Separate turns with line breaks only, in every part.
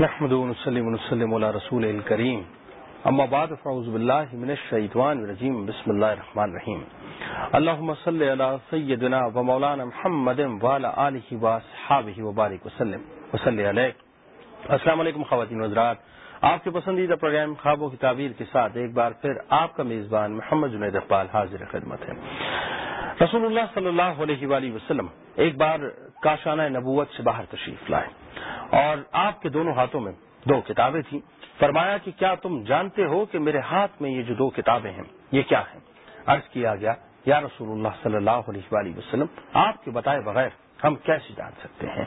نحمد ونسلم ونسلم على رسول الكريم اما بعد، فاعوذ بالله من الشيطان الرجيم بسم الله الرحمن الرحيم اللهم صل على سيدنا ومولانا محمد وعلى اله واصحابه وبارك وسلم وصلی علیہ السلام علیکم خواتین حضرات. آپ کے پسندیدہ پروگرام خوابوں کی تعبیر کے ساتھ ایک بار پھر آپ کا میزبان محمد جنید اقبال حاضر خدمت ہے. رسول اللہ صلی اللہ علیہ وآلہ وسلم، ایک بار کاشانہ نبوت سے باہر تشریف لائے۔ اور آپ کے دونوں ہاتھوں میں دو کتابیں تھیں۔ فرمایا کہ کیا تم جانتے ہو کہ میرے ہاتھ میں یہ جو دو کتابیں ہیں، یہ کیا ہیں؟ عرض کیا گیا، یا رسول اللہ صلی اللہ علیہ وآلہ وسلم، آپ کے بتائے بغیر ہم کیسے جان سکتے ہیں؟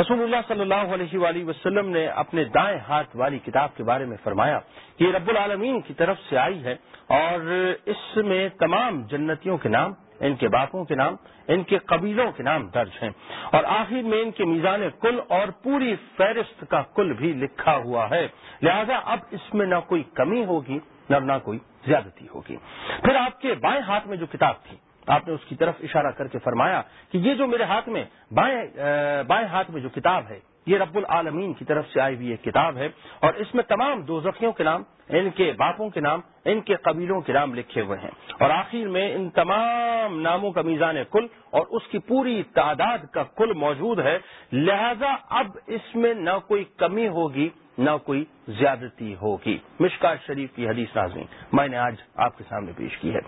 رسول اللہ صلی اللہ علیہ وآلہ وسلم نے اپنے دائیں ہاتھ والی کتاب کے بارے میں فرمایا کہ یہ رب العالمین کی طرف سے آئی ہے اور اس میں تمام جنتیوں کے نام ان کے باپوں کے نام، ان کے قبیلوں کے نام درج ہیں۔ اور آخر میں ان کے میزان کل اور پوری فہرست کا کل بھی لکھا ہوا ہے۔ لہذا اب اس میں نہ کوئی کمی ہوگی، نہ نہ کوئی زیادتی ہوگی۔ پھر آپ کے بائیں ہاتھ میں جو کتاب تھی، آپ نے اس کی طرف اشارہ کر کے فرمایا کہ یہ جو میرے ہاتھ میں، بائیں بائیں ہاتھ میں جو کتاب ہے یہ رب العالمین کی طرف سے آئی ہوئی ایک کتاب ہے اور اس میں تمام دو کے نام، ان کے باپوں کے نام، ان کے قبیلوں کے نام لکھے ہوئے ہیں۔ اور آخر میں ان تمام ناموں کا میزان کل اور اس کی پوری تعداد کا کل موجود ہے۔ لہذا اب اس میں نہ کوئی کمی ہوگی، نہ کوئی زیادتی ہوگی۔ مشکا شریف کی حدیث ناظرین میں نے آج آپ کے سامنے پیش کی ہے۔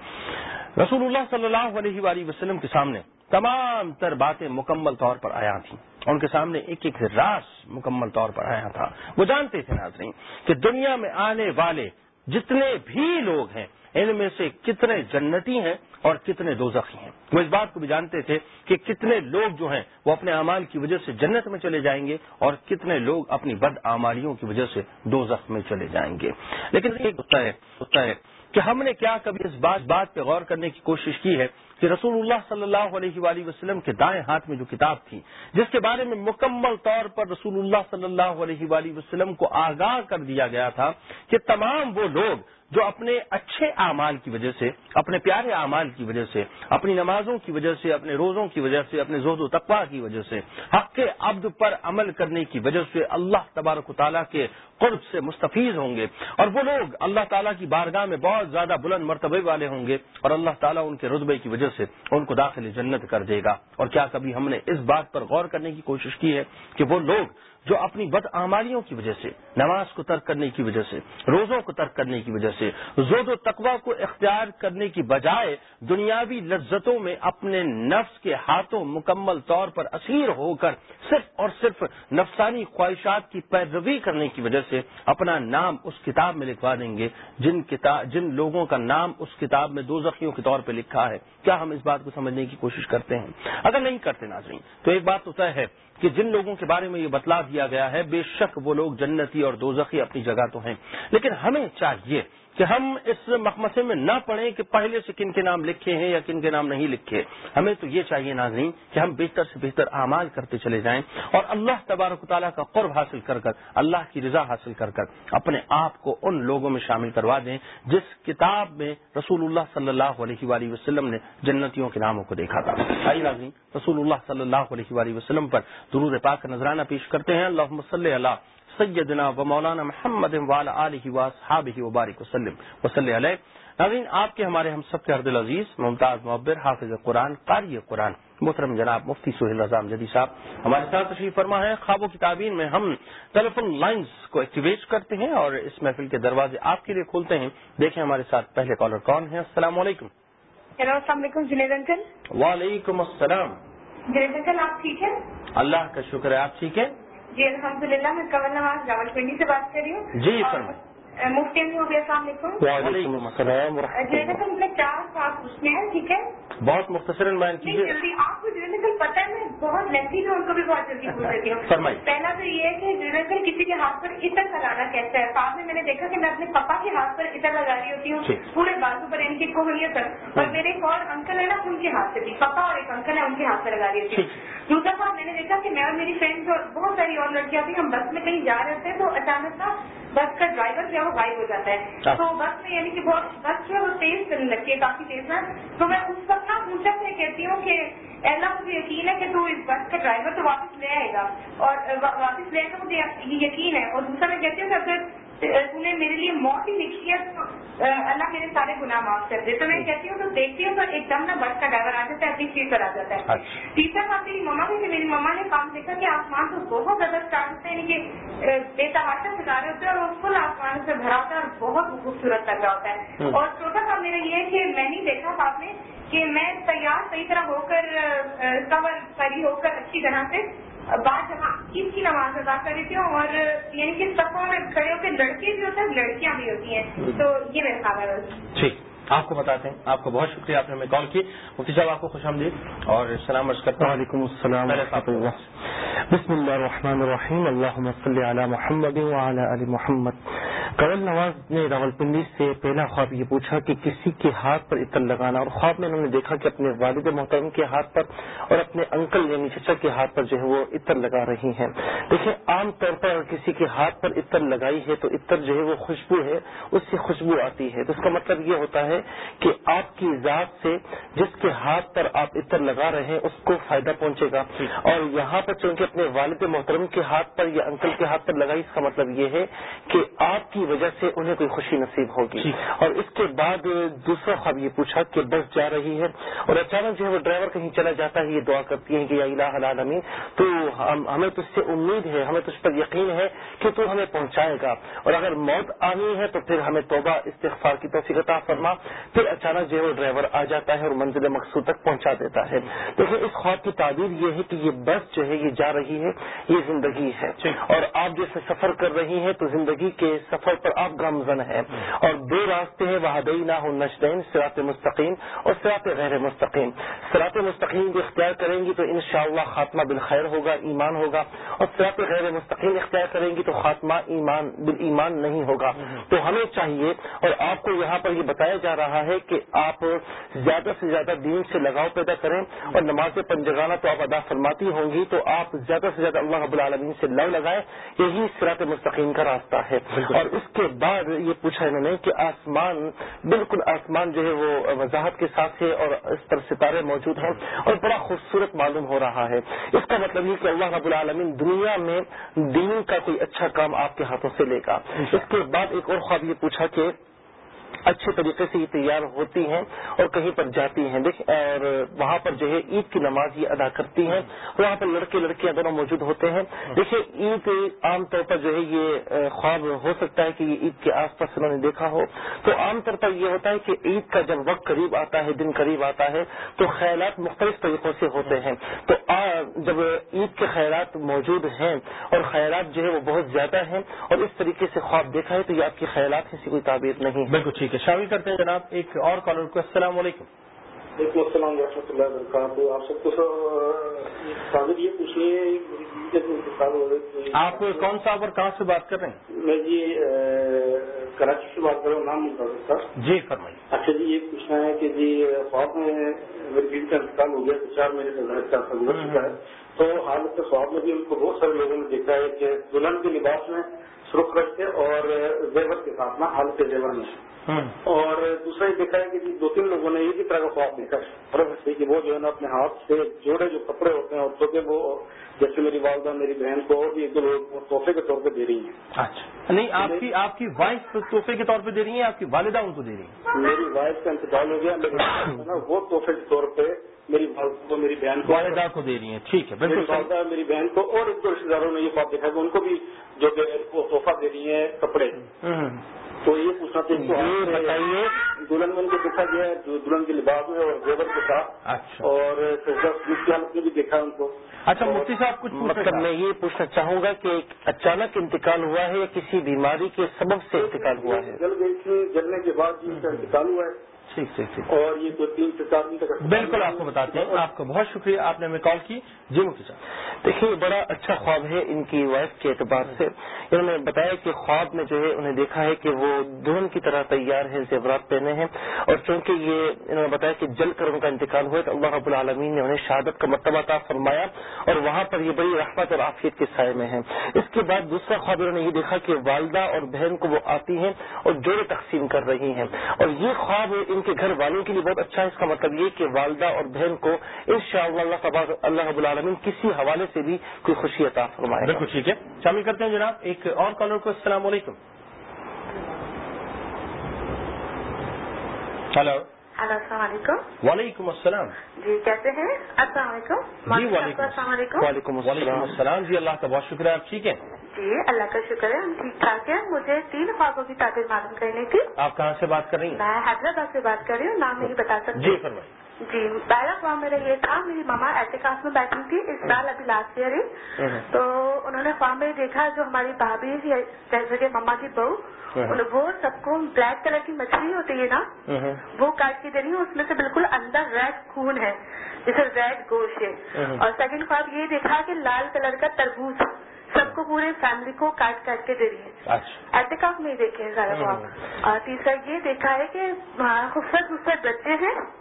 رسول اللہ صلی اللہ علیہ وآلہ وسلم کے سامنے تمام تر باتیں مکمل طور پر آیا تھیں۔ ان کے سامنے ایک ایک راس مکمل طور پر آیا تھا۔ وہ جانتے تھے ناظرین کہ دنیا میں آنے والے جتنے بھی لوگ ہیں، ان میں سے کتنے جنتی ہیں اور کتنے دوزخی ہیں۔ وہ اس بات کو بھی جانتے تھے کہ کتنے لوگ جو ہیں، وہ اپنے اعمال کی وجہ سے جنت میں چلے جائیں گے اور کتنے لوگ اپنی بد آماریوں کی وجہ سے دوزخ میں چلے جائیں گے۔ لیکن ایک ہوتا ہے ہوتا ہے کہ ہم نے کیا کبھی اس بات بات پہ غور کرنے کی کوشش کی ہے کہ رسول اللہ صلی اللہ علیہ وآلہ وسلم کے دائیں ہاتھ میں جو کتاب تھی، جس کے بارے میں مکمل طور پر رسول اللہ صلی اللہ علیہ وآلہ وسلم کو آگاہ کر دیا گیا تھا کہ تمام وہ لوگ جو اپنے اچھے اعمال کی وجہ سے اپنے پیارے اعمال کی وجہ سے اپنی نمازوں کی وجہ سے اپنے روزوں کی وجہ سے اپنے زہد و تقوا کی وجہ سے حق کے عبد پر عمل کرنے کی وجہ سے اللہ تبارک و تعالیٰ کے قرب سے مستفیض ہوں گے اور وہ لوگ اللہ تعالیٰ کی بارگاہ میں بہت زیادہ بلند مرتبے والے ہوں گے اور اللہ تعالیٰ ان کے رتبے کی وجہ سے ان کو داخل جنت کر دے گا اور کیا کبھی ہم نے اس بات پر غور کرنے کی کوشش کی ہے کہ وہ لوگ جو اپنی بد آماریوں کی وجہ سے نماز کو ترک کرنے کی وجہ سے روزوں کو ترک کرنے کی وجہ سے زود و تقوا کو اختیار کرنے کی بجائے دنیاوی لذتوں میں اپنے نفس کے ہاتھوں مکمل طور پر اسیر ہو کر صرف اور صرف نفسانی خواہشات کی پیروی کرنے کی وجہ سے اپنا نام اس کتاب میں لکھوا دیں گے، جن کتاب جن لوگوں کا نام اس کتاب میں دو زخیوں کے طور پہ لکھا ہے۔ کیا ہم اس بات کو سمجھنے کی کوشش کرتے ہیں؟ اگر نہیں کرتے ناظرین، تو ایک بات تو طے ہے کہ جن لوگوں کے بارے میں یہ بتلا دیا گیا ہے، بے شک وہ لوگ جنتی اور دوزخی اپنی جگہ تو ہیں۔ لیکن ہمیں چاہیے کہ ہم اس مخمسے میں نہ پڑھیں کہ پہلے سے کن کے نام لکھے ہیں یا کن کے نام نہیں لکھے۔ ہمیں تو یہ چاہیے ناظرین کہ ہم بہتر سے بہتر اعمال کرتے چلے جائیں اور اللہ تبارک تعالیٰ کا قرب حاصل کر کر، اللہ کی رضا حاصل کر کر اپنے آپ کو ان لوگوں میں شامل کروا دیں جس کتاب میں رسول اللہ صلی اللہ علیہ وآلہ وسلم نے جنتیوں کے ناموں کو دیکھا تھا۔ آئی ناظرین رسول اللہ صلی اللہ علیہ وآلہ وسلم پر درود پاک کا نذرانہ پیش کرتے ہیں۔ اللہ صلی اللہ سیدنا و مولانا محمد والا علیہ وصحابہ وبارک وسلم وصلی علیہ. ناظرین آپ کے ہمارے ہم سب کے عرد العزیز ممتاز معبر حافظ قرآن قاری قرآن محترم جناب مفتی سہیل رضام جدی صاحب ہمارے ساتھ تشریف فرما ہے. خوابوں کی تعبیر میں ہم ٹیلیفون لائنز کو ایکٹیویٹ کرتے ہیں اور اس محفل کے دروازے آپ کے لیے کھولتے ہیں. دیکھیں ہمارے ساتھ پہلے کالر کون ہیں. السلام علیکم.
ہیلو السلام علیکم جنید انکل.
وعلیکم السلام.
جنید انکل آپ ٹھیک ہیں؟
اللہ کا شکر ہے آپ ٹھیک ہے
جی الحمد للہ میں کمل نواز راول پنڈی سے بات کر رہی ہوں۔
جی فرمائیں
مفتی ہو گیا السلام علیکم۔
وعلیکم السلام
جنرل میں چار سال پوچھنے ہیں ٹھیک ہے؟
بہت مختصر
جلدی آپ کو جیسے پتہ ہے میں بہت لینتھی ہوں ان کو بھی بہت جلدی پوچھ رہی ہوں۔ پہلا تو یہ ہے کہ جنرل کسی کے ہاتھ پر عطر لگانا کیسا ہے؟ بعد میں میں نے دیکھا کہ میں اپنے پاپا کے ہاتھ پر عطر لگا رہی ہوتی ہوں۔
جی۔
پورے بازو پر ان کی کو ہوئی ہے سر اور ہاں۔ میرے ایک اور انکل ہے نا ان کے ہاتھ سے بھی۔ پاپا اور ایک انکل ہے ان کے ہاتھ پر لگا رہی ہوتی ہوں۔ جی۔ دوسرا بات میں نے دیکھا کہ میں اور میری فرینڈ اور بہت ساری اور لڑکیاں تھیں ہم بس میں کہیں جا رہے تھے تو اچانک بس کا ڈرائیور کیا وہ غائب ہو
جاتا
ہے۔ ہاں۔ تو بس میں یعنی کہ بہت بس جو ہے وہ تیز کرنے لگتی ہے کافی تیز ہے تو میں اس وقت نا اونچا سے کہتی ہوں کہ اللہ مجھے یقین ہے کہ تو اس بس کا ڈرائیور تو واپس لے آئے گا۔ اور واپس لے آئے گا مجھے یقین ہے۔ اور دوسرا میں کہتی ہوں کہ اگر تم نے میرے لیے موت ہی لکھی ہے تو اللہ میرے سارے گناہ معاف کر دے۔ تو میں کہتی ہوں تو دیکھتی ہوں تو ایک دم نہ بس کا ڈرائیور آ جاتا ہے اپنی سیٹ پر آ جاتا
ہے۔
اچھا۔ تیسرا بات میری مما بھی میری مما نے کام دیکھا کہ آسمان تو بہت زیادہ اسٹار ہوتے ہیں یعنی کہ بے تحاشا ستارے ہوتے ہیں اور وہ فل آسمان سے بھرا ہوتا ہے اور بہت خوبصورت لگ رہا ہوتا ہے۔
اور
چھوٹا سا میرا یہ ہے کہ میں نہیں دیکھا آپ نے کہ میں تیار صحیح طرح ہو کر کور پری ہو کر اچھی طرح سے بات کس کی نماز ادا کر رہی ہوں اور یعنی کہ صفوں میں کھڑے ہو کے لڑکے بھی ہوتے ہیں لڑکیاں بھی ہوتی ہیں۔ تو یہ میرا خیال ہے۔ ٹھیک۔
آپ کو بتاتے ہیں. آپ کو بہت شکریہ آپ نے ہمیں کال کی. مفتی صاحب آپ کو خوش آمدید. اور سلام
عرض کرتا
ہوں. وعلیکم السلام
بسم اللہ الرحمن الرحیم. اللہ صلی علی محمد وعلی علی محمد. کرل نواز نے راولپنڈی سے پہلا خواب یہ پوچھا کہ کسی کے ہاتھ پر عطر لگانا اور خواب میں انہوں نے دیکھا کہ اپنے والد محترم کے ہاتھ پر اور اپنے انکل یعنی چچا کے ہاتھ پر جو ہے وہ عطر لگا رہی ہیں. دیکھیں عام طور پر اگر کسی کے ہاتھ پر عطر لگائی ہے تو عطر جو ہے وہ خوشبو ہے اس سے خوشبو آتی ہے. تو اس کا مطلب یہ ہوتا ہے کہ آپ کی ذات سے جس کے ہاتھ پر آپ عطر لگا رہے ہیں اس کو فائدہ پہنچے گا۔ اور یہاں پر چونکہ اپنے والد محترم کے ہاتھ پر یا انکل کے ہاتھ پر لگائی اس کا مطلب یہ ہے
کہ
آپ کی وجہ سے انہیں کوئی خوشی نصیب ہوگی۔ جی۔ اور اس کے بعد دوسرا خواب یہ پوچھا کہ بس جا رہی ہے اور اچانک جو ہے وہ ڈرائیور کہیں چلا جاتا ہے یہ دعا کرتی ہیں کہ یا الہ العالمین تو ہمیں تجھ سے امید ہے ہمیں تجھ پر یقین ہے کہ تو ہمیں پہنچائے گا۔ اور اگر موت آنی ہے تو پھر ہمیں توبہ استغفار کی توفیق عطا فرما۔ پھر اچانک جو ہے وہ ڈرائیور آ جاتا ہے اور منزل مقصود تک پہنچا دیتا ہے۔ دیکھیں اس خواب کی تعبیر یہ ہے کہ
یہ
بس جو ہے یہ جا رہی ہے یہ زندگی ہے۔ جی۔ اور آپ جیسے سفر کر رہی ہیں تو زندگی کے سفر پر آپ گامزن ہیں۔ اور دو راستے ہیں وحدئی نہ ہو نشدین سرات مستقیم اور سرات غیر مستقیم سرات مستقیم کو اختیار کریں گی تو انشاءاللہ خاتمہ بالخیر ہوگا ایمان ہوگا۔ اور سرات غیر مستقیم اختیار کریں گی تو خاتمہ ایمان بال ایمان نہیں ہوگا۔ تو ہمیں چاہیے اور آپ کو یہاں پر یہ بتایا جا رہا ہے کہ آپ زیادہ سے زیادہ دین سے لگاؤ پیدا کریں اور نماز پنجگانہ تو آپ ادا فرماتی ہوں گی تو آپ زیادہ سے زیادہ اللہ رب العالمین سے لو لگائیں یہی سرات مستقیم کا راستہ ہے۔ اور اس کے بعد یہ پوچھا انہوں نے کہ آسمان بالکل آسمان جو ہے وہ وضاحت کے ساتھ ہے اور اس پر ستارے موجود ہیں اور بڑا خوبصورت معلوم ہو رہا ہے۔ اس کا مطلب یہ کہ اللہ رب العالمین دنیا میں دین کا کوئی اچھا کام آپ کے ہاتھوں سے لے گا۔ اس کے بعد ایک اور خواب یہ پوچھا کہ اچھے طریقے سے یہ تیار ہوتی ہیں اور کہیں پر جاتی ہیں۔ دیکھ، اور وہاں پر جو ہے عید کی نماز یہ ادا کرتی ہیں۔ وہاں پر لڑکے لڑکیاں دونوں موجود ہوتے ہیں۔ دیکھیں عید عام طور پر جو ہے یہ خواب ہو سکتا ہے کہ یہ عید کے آس پاس انہوں نے دیکھا ہو۔ تو عام طور پر یہ ہوتا ہے کہ عید کا جب وقت قریب آتا ہے، دن قریب آتا ہے، تو خیالات مختلف طریقوں سے ہوتے ہیں۔ تو جب عید کے خیالات موجود ہیں اور خیالات جو
ہے وہ بہت زیادہ ہیں اور اس طریقے سے خواب دیکھا ہے، تو
یہ آپ کے خیالات سے کوئی تعبیر نہیں ہے۔ بالکل ٹھیک ہے شامل کرتے ہیں جناب ایک اور کالر
کو السلام علیکم۔ وعلیکم السلام ورحمۃ اللہ وبرکاتہ۔ آپ سب
کو سر یہ پوچھیے آپ کون سا اور کہاں سے بات کر
رہے ہیں؟
میں جی کراچی سے بات کر رہا ہوں نام ملتا صاحب جی فرمائیے۔ اچھا جی یہ پوچھنا ہے کہ جی خواب میں میرے بیوی کا انتقال ہو گیا تو چار مہینے سے گھر کا چکا ہے۔ تو حالت کے خواب میں بھی ان کو بہت سارے لوگوں نے دیکھا ہے کہ
دلہن
کے لباس میں سرخ رکھتے اور زیور کے ساتھ نا حالت زیور میں ہاں۔ اور دوسرا یہ دیکھا ہے کہ جی دو تین لوگوں نے ایک ہی طرح کا خواب دیکھا ہے۔ کہ وہ جو ہے نا اپنے ہاتھ سے جوڑے جو کپڑے ہوتے ہیں عورتوں کے وہ جیسے میری والدہ میری بہن کو اور
بھی ایک دو لوگ تحفے کے طور پہ دے رہی ہیں۔ اچھا۔ نہیں آپ کی آپ کی وائف
تحفے کے طور پہ دے رہی ہیں آپ کی والدہ ان کو دے رہی ہیں؟ میری وائف کا انتظام
ہو گیا۔ لیکن وہ تحفے کے طور
پہ
میری کو
میری بہن کو والدہ کو دے رہی ہیں ٹھیک ہے میری والدہ میری بہن کو اور ان دو رشتے داروں نے یہ بات
دیکھا
کہ ان کو بھی جو
وہ تحفہ
دے رہی ہیں کپڑے۔ تو یہ پوچھنا چاہیے دلہن میں ان کو دیکھا گیا ہے
دلہن
کے لباس میں اور زیور کے ساتھ۔ اچھا۔ اور بھی
دیکھا ان کو۔ اچھا مفتی
صاحب کچھ مطلب میں یہ پوچھنا چاہوں گا کہ اچانک انتقال ہوا ہے یا کسی بیماری کے سبب سے انتقال
ہوا ہے؟ جل جلنے کے بعد جی انتقال ہوا ہے۔ ٹھیک
ٹھیک ٹھیک۔ اور
یہ دو تین سے چار دن تک بالکل آپ
کو
بتاتے
ہیں۔ آپ کا بہت شکریہ آپ نے ہمیں کال کی۔ جی مفتی صاحب۔
دیکھیے بڑا اچھا خواب ہے ان کی وائف کے اعتبار سے۔ انہوں نے بتایا کہ خواب میں جو ہے، انہیں دیکھا ہے کہ وہ دلہن کی طرح تیار ہے زیورات پہنے ہیں۔ اور چونکہ یہ، انہوں نے بتایا کہ جل کر ان کا انتقال ہوا تو اللہ رب العالمین نے انہیں شہادت کا مرتبہ عطا فرمایا۔ اور وہاں پر یہ بڑی رحمت اور عافیت کے سائے میں ہیں۔ اس کے بعد دوسرا خواب، انہوں نے یہ دیکھا کہ والدہ اور بہن کو وہ آتی ہیں اور جوڑے تقسیم کر رہی ہیں۔ اور یہ خواب ان کے گھر والوں کے لیے بہت اچھا ہے۔ اس کا مطلب یہ کہ والدہ اور بہن کو ان شاء اللہ اللہ رب العالمین کسی حوالے سے بھی کوئی خوشی عطا فرمائے
بالکل ٹھیک ہے۔ شامل کرتے ہیں جناب ایک اور کالر کو۔ السلام علیکم۔ ہلو۔
ہلو السلام علیکم۔
وعلیکم السلام۔
جی کیسے ہیں؟ السلام علیکم۔
جی وعلیکم
السلام علیکم۔
وعلیکم
وعلیکم
السلام۔
السلام جی اللہ کا بہت شکریہ آپ ٹھیک ہے
جی اللہ کا شکر ہے ہم ٹھیک ٹھاک ہیں۔ مجھے تین خوابوں کی تعبیر معلوم کرنی تھی۔
آپ کہاں سے بات کر رہی ہیں؟
میں حیدرآباد سے بات کر رہی ہوں نام نہیں بتا سکتی۔
جی فرمائیے۔
جی پہلا خواب میرا یہ تھا میری ماما احتکاف میں بیٹھی تھی اس سال ابھی لاسٹ ایئر ہی۔ تو انہوں نے خواب میں دیکھا جو ہماری بھابھی جیسے کہ مما کی بہو وہ سب کو بلیک کلر کی مچھلی ہوتی ہے نا وہ کاٹ کے دے رہی ہے اس میں سے بالکل اندر ریڈ خون ہے جسے ریڈ گوشت ہے۔ اور سیکنڈ خواب یہ دیکھا کہ لال کلر کا تربوز سب کو پورے فیملی کو کاٹ کاٹ کے دے رہی ہے۔
اچھا۔
احتکاف میں دیکھے ہیں زیادہ خواب اور تیسرا یہ دیکھا ہے کہ خوبصورت خوبصورت بچے ہیں۔